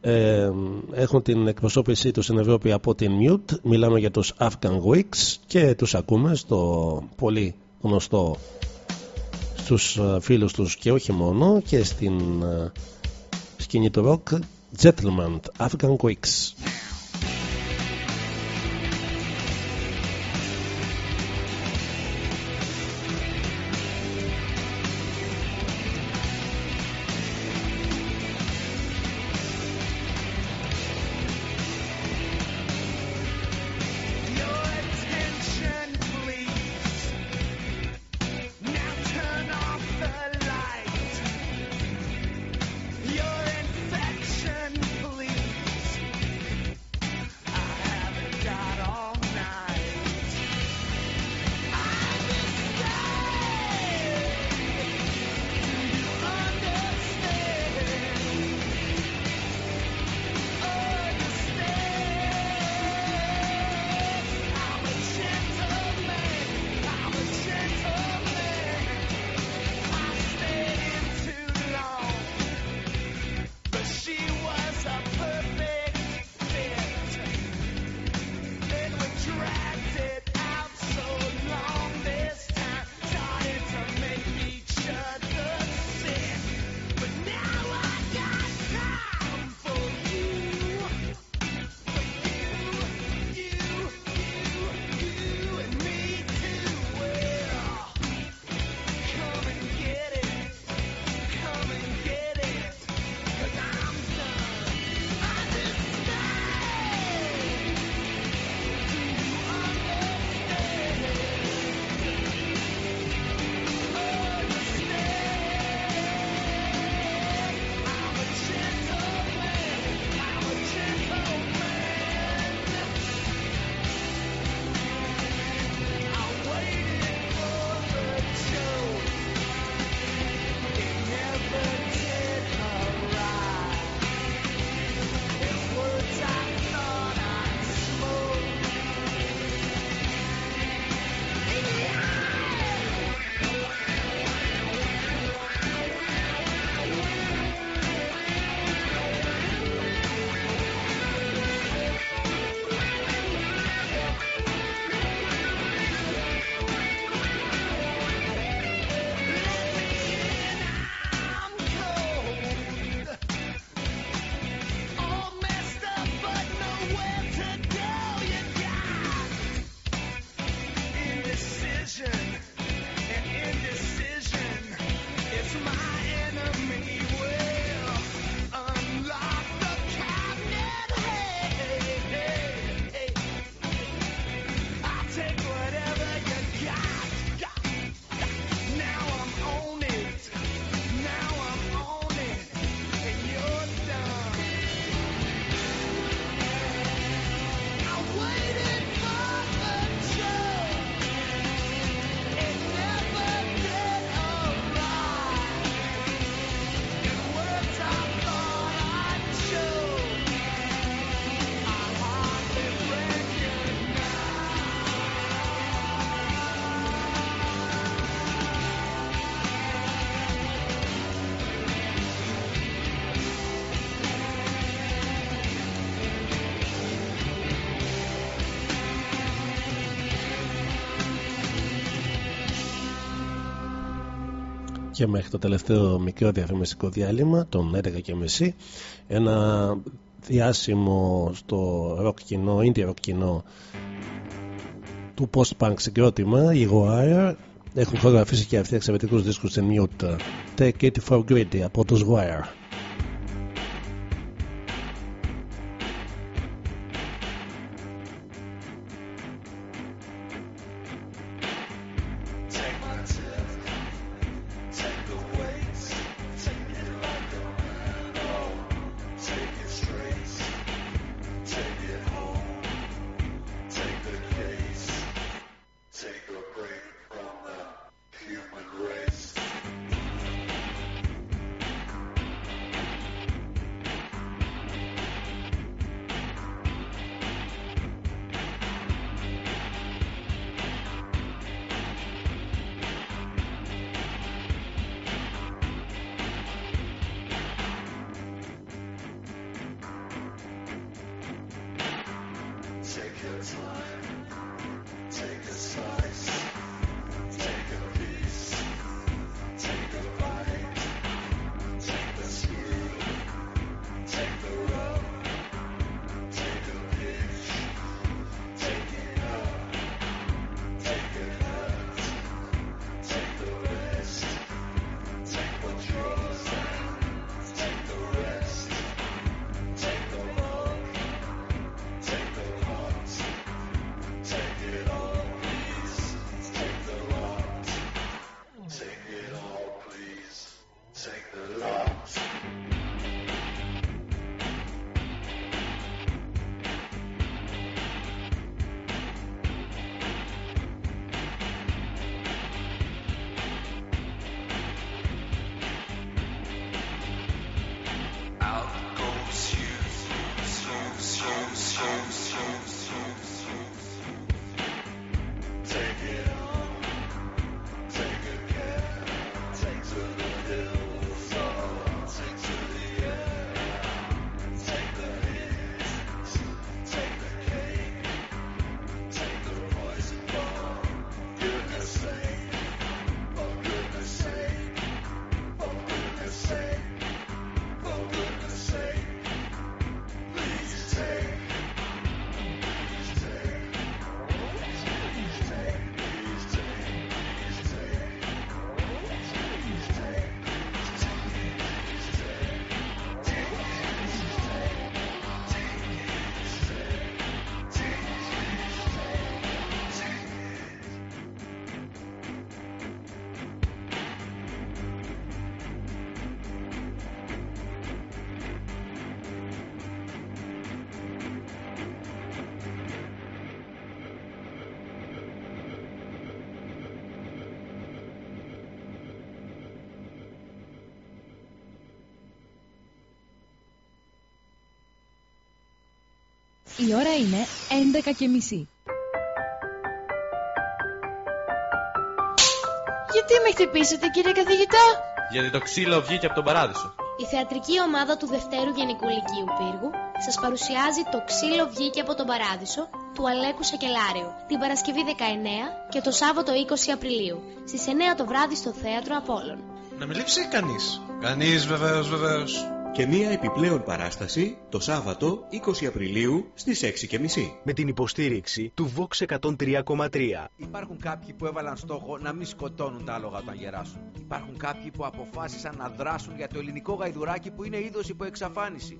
ε, έχουν την εκπροσώπησή τους στην Ευρώπη από την Mute. Μιλάμε για τους Afghan Weeks και τους ακούμε στο πολύ γνωστό στους ε, φίλους τους και όχι μόνο και στην ε, σκηνή του rock Gentleman Afghan Weeks. Και μέχρι το τελευταίο μικρό διαφημιστικό διάλειμμα των 11 και μισή ένα διάσημο στο rock κοινό, indie rock κοινό του post-punk συγκρότημα η Wire έχουν χορογραφήσει και αυτοί εξαιρετικούς δίσκους στην Mute. Take It For Gritty από τους Wire Η ώρα είναι 11 και μισή. Γιατί με χτυπήσετε κύριε καθηγητά; Γιατί το ξύλο βγήκε από τον παράδεισο. Η θεατρική ομάδα του Δευτέρου Γενικού Λυκείου Πύργου σας παρουσιάζει το ξύλο βγήκε από τον παράδεισο του Αλέκου Σακελάριου την Παρασκευή 19 και το Σάββατο 20 Απριλίου στις 9 το βράδυ στο Θέατρο Απόλλων. Να μην λείψει κανείς. Κανείς βεβαίως βεβαίως. Και μία επιπλέον παράσταση το Σάββατο 20 Απριλίου στις 6.30. Με την υποστήριξη του Vox 103,3. Υπάρχουν κάποιοι που έβαλαν στόχο να μην σκοτώνουν τα άλογα όταν γεράσουν. Υπάρχουν κάποιοι που αποφάσισαν να δράσουν για το ελληνικό γαϊδουράκι που είναι είδος υπό εξαφάνιση.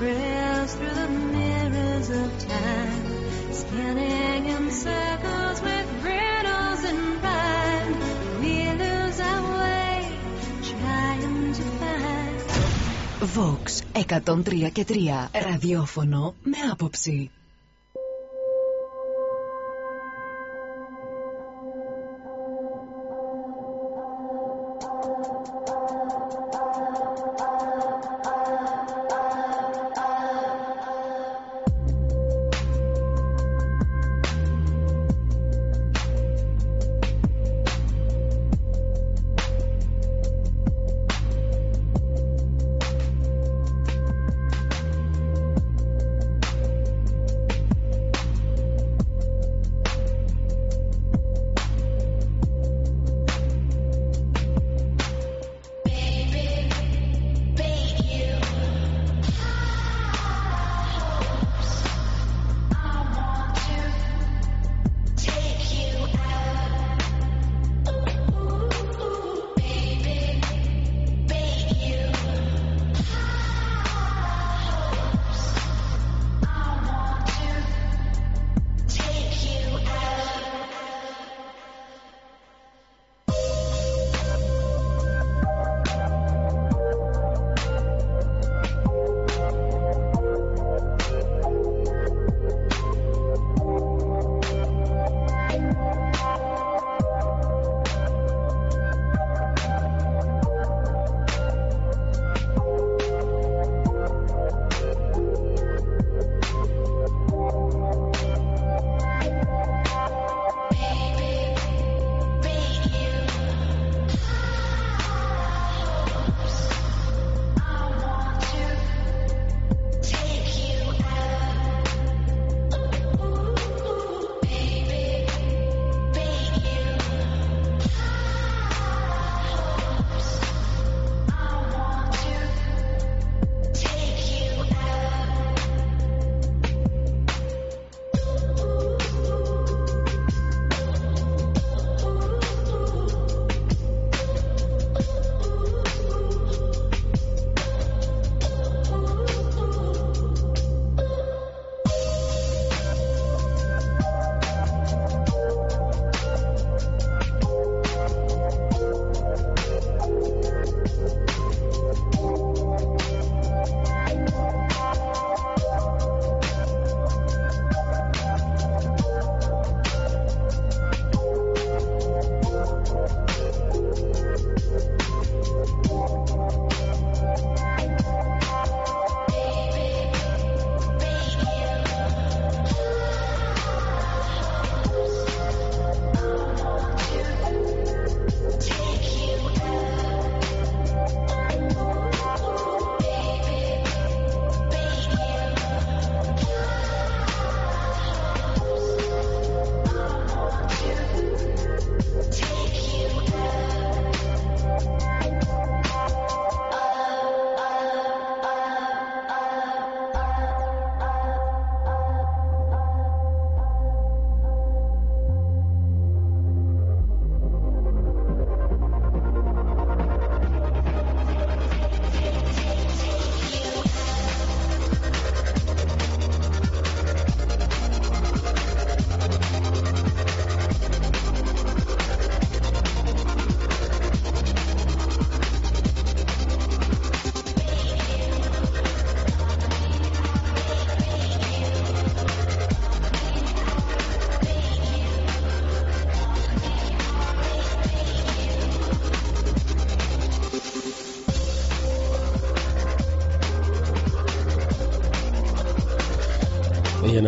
Trails through the mirrors of time, scanning in circles with riddles in rhyme. We lose our way, trying to find. Vox 103 και 3. Ραδιόφωνο με άποψη.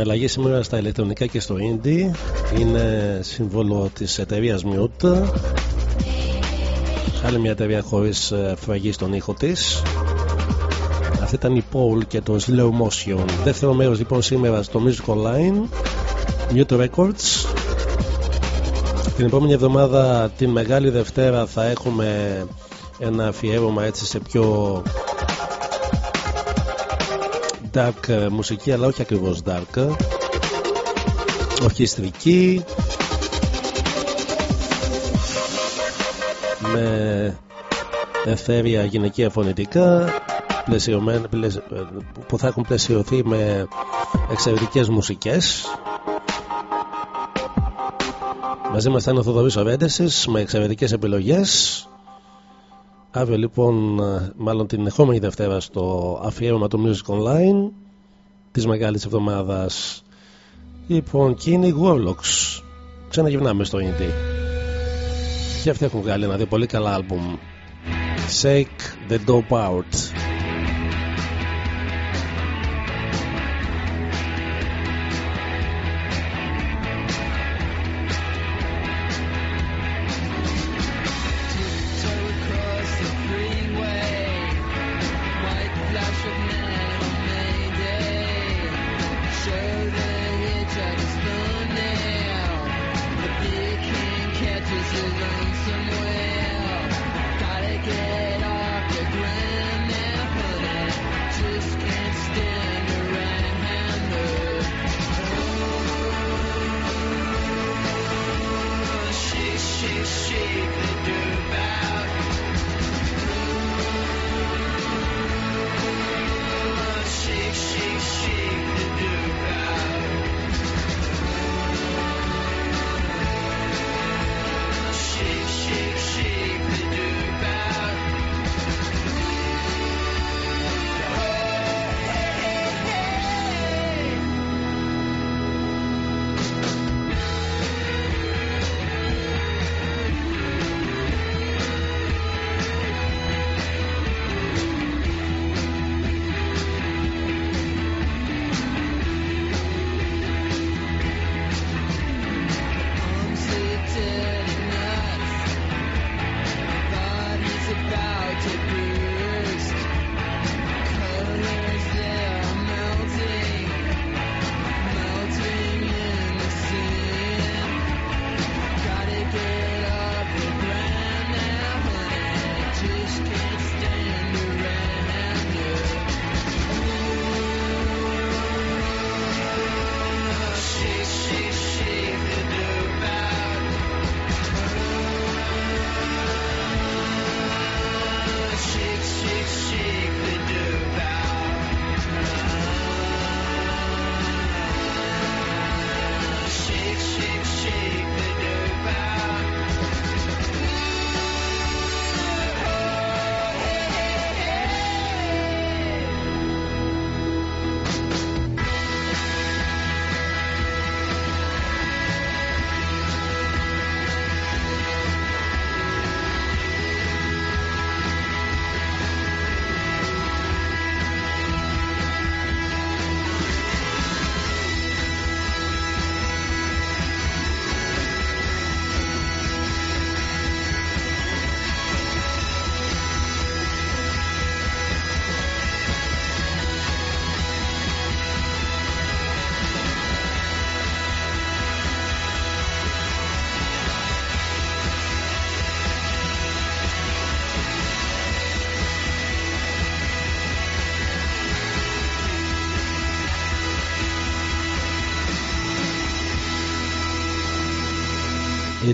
Εναλλαγή σήμερα στα ηλεκτρονικά και στο indie. Είναι σύμβολο της εταιρείας Mute. Άλλη μια εταιρεία χωρίς ε, φραγή στον ήχο της. Αυτή ήταν η Paul και το Slow Motion. Δεύτερο μέρος λοιπόν σήμερα στο Music Online Mute Records. Την επόμενη εβδομάδα την Μεγάλη Δευτέρα θα έχουμε ένα αφιέρωμα έτσι σε πιο dark μουσική αλλά όχι ακριβώς dark. Ορχιστρική. Με ευθέρια γυναικεία φωνητικά που θα έχουν πλαισιωθεί με εξαιρετικές μουσικές. Μαζί μας θα είναι ο Θοδωρής Οβέντεσης με εξαιρετικές επιλογές Αύριο λοιπόν, μάλλον την ερχόμενη Δευτέρα στο αφιέρωμα του Music Online της μεγάλης εβδομάδας. Λοιπόν, και είναι οι Warlocks. Ξαναγυρνάμε στο Indie. Και αυτοί έχουν βγάλει ένα δύο πολύ καλά άλμπουμ. Shake the Dope Out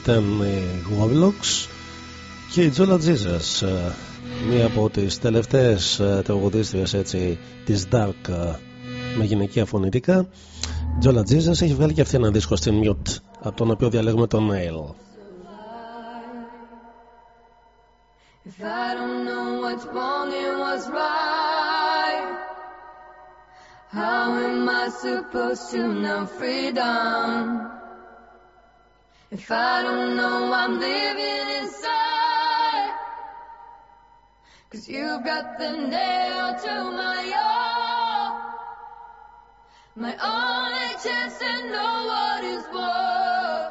ήταν οι Warlocks και η Τζόλα Τζίζας μία από τις τελευταίες τραγουδίστριες έτσι της Dark με γυναικεία φωνητικά Τζόλα Τζίζας έχει βγάλει και αυτή ένα δίσκο στην Mute από τον οποίο διαλέγουμε τον Nail If I don't know what's wrong and what's right, how am I supposed to know freedom? If I don't know I'm living inside, cause you've got the nail to my My only chance to know what is what.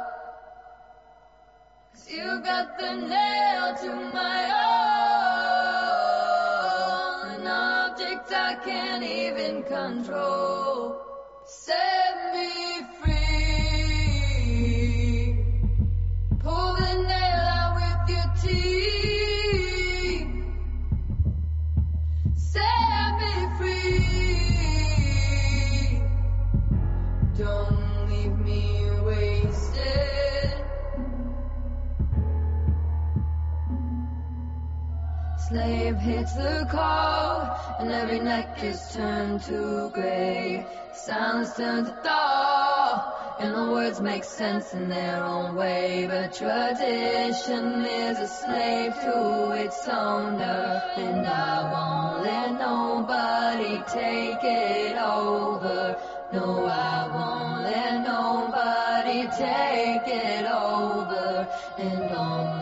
'Cause you got the nail to my all. An object I can't even control. Set me free. Slave hits the call, and every neck is turned to gray. Silence turns to thought, and the words make sense in their own way. But tradition is a slave to its owner, and I won't let nobody take it over. No, I won't let nobody take it over. And all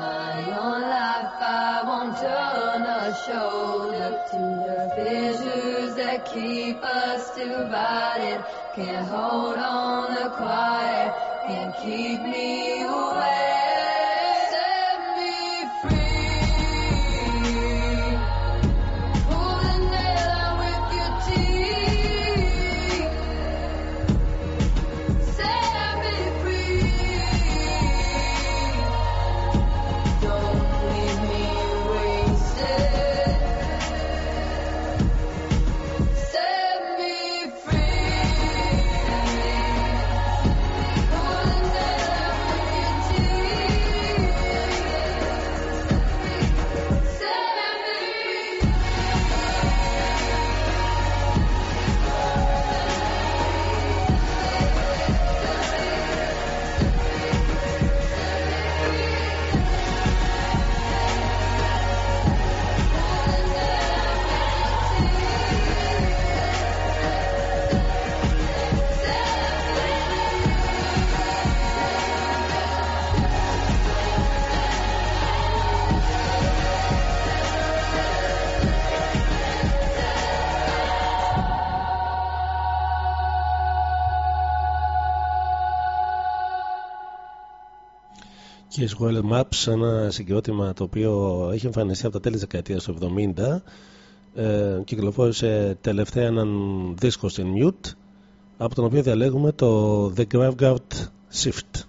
a shoulder to the fissures that keep us divided. Can't hold on the quiet, can't keep me away. Και Google Maps, ένα συγκρότημα το οποίο έχει εμφανιστεί από τα τέλη της δεκαετίας του 70 ε, κυκλοφόρησε τελευταία έναν δίσκο στην Mute από τον οποίο διαλέγουμε το The Graveyard Shift.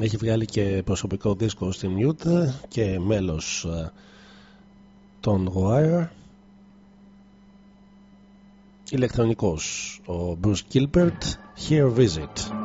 Έχει βγάλει και προσωπικό δίσκο στην Mute και μέλος ε, των Wire. Ηλεκτρονικός ο Bruce Gilbert Here Visit.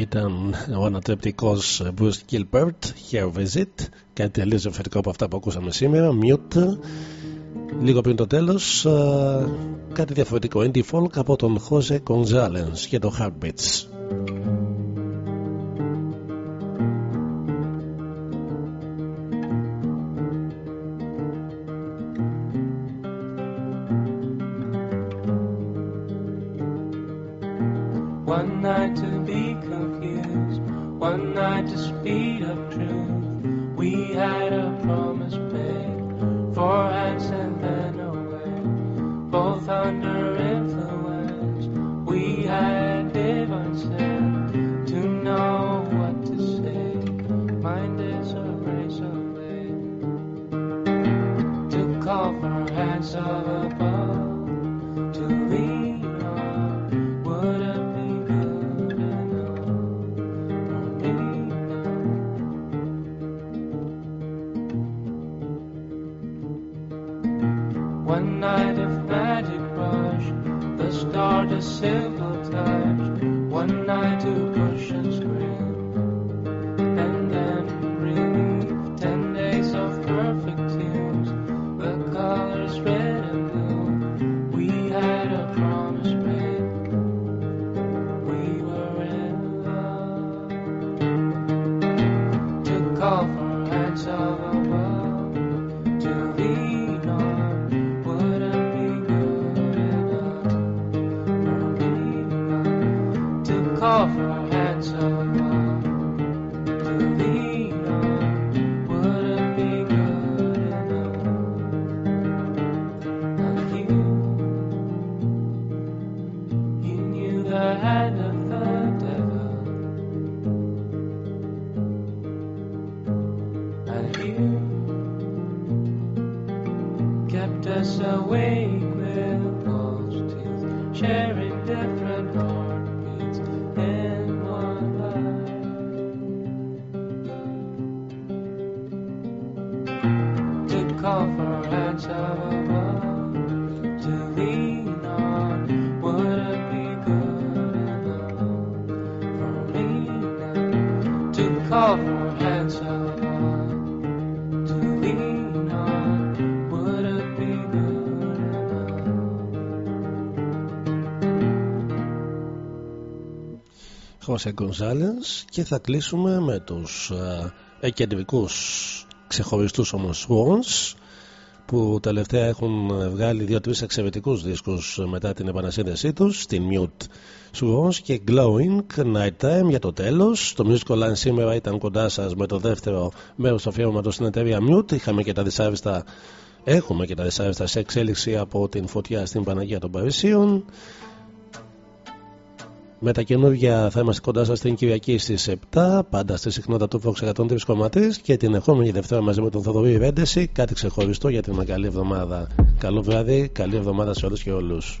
Ήταν ο ανατρεπτικός Bruce Gilbert. Here Visit. Κάτι τελείως διαφορετικό από αυτά που ακούσαμε σήμερα. Mute. Λίγο πριν το τέλος ε, κάτι διαφορετικό. Indie Folk από τον Jose Gonzalez και το Heartbeats Jose Gonzalez και θα κλείσουμε με τους ε, εκεντρικούς ξεχωριστούς όμως Swans που τελευταία έχουν βγάλει δύο-τρεις εξαιρετικούς δίσκους μετά την επανασύνδεσή τους στην Mute Swans και Glowing Nighttime για το τέλος. Το Musical Line σήμερα ήταν κοντά σας με το δεύτερο μέρος του αφιέρωματος στην εταιρεία Mute. Είχαμε και τα δυσάρεστα έχουμε και τα δυσάρεστα σε εξέλιξη από την φωτιά στην Παναγία των Παρισίων με τα καινούργια θα είμαστε κοντά σας την Κυριακή στις 7, πάντα στη συχνότητα του Fox 103,3 και την ερχόμενη Δευτέρα μαζί με τον Θοδωρή Ρέντεση. Κάτι ξεχωριστό για την καλή εβδομάδα. Καλό βράδυ, καλή εβδομάδα σε όλου και όλους.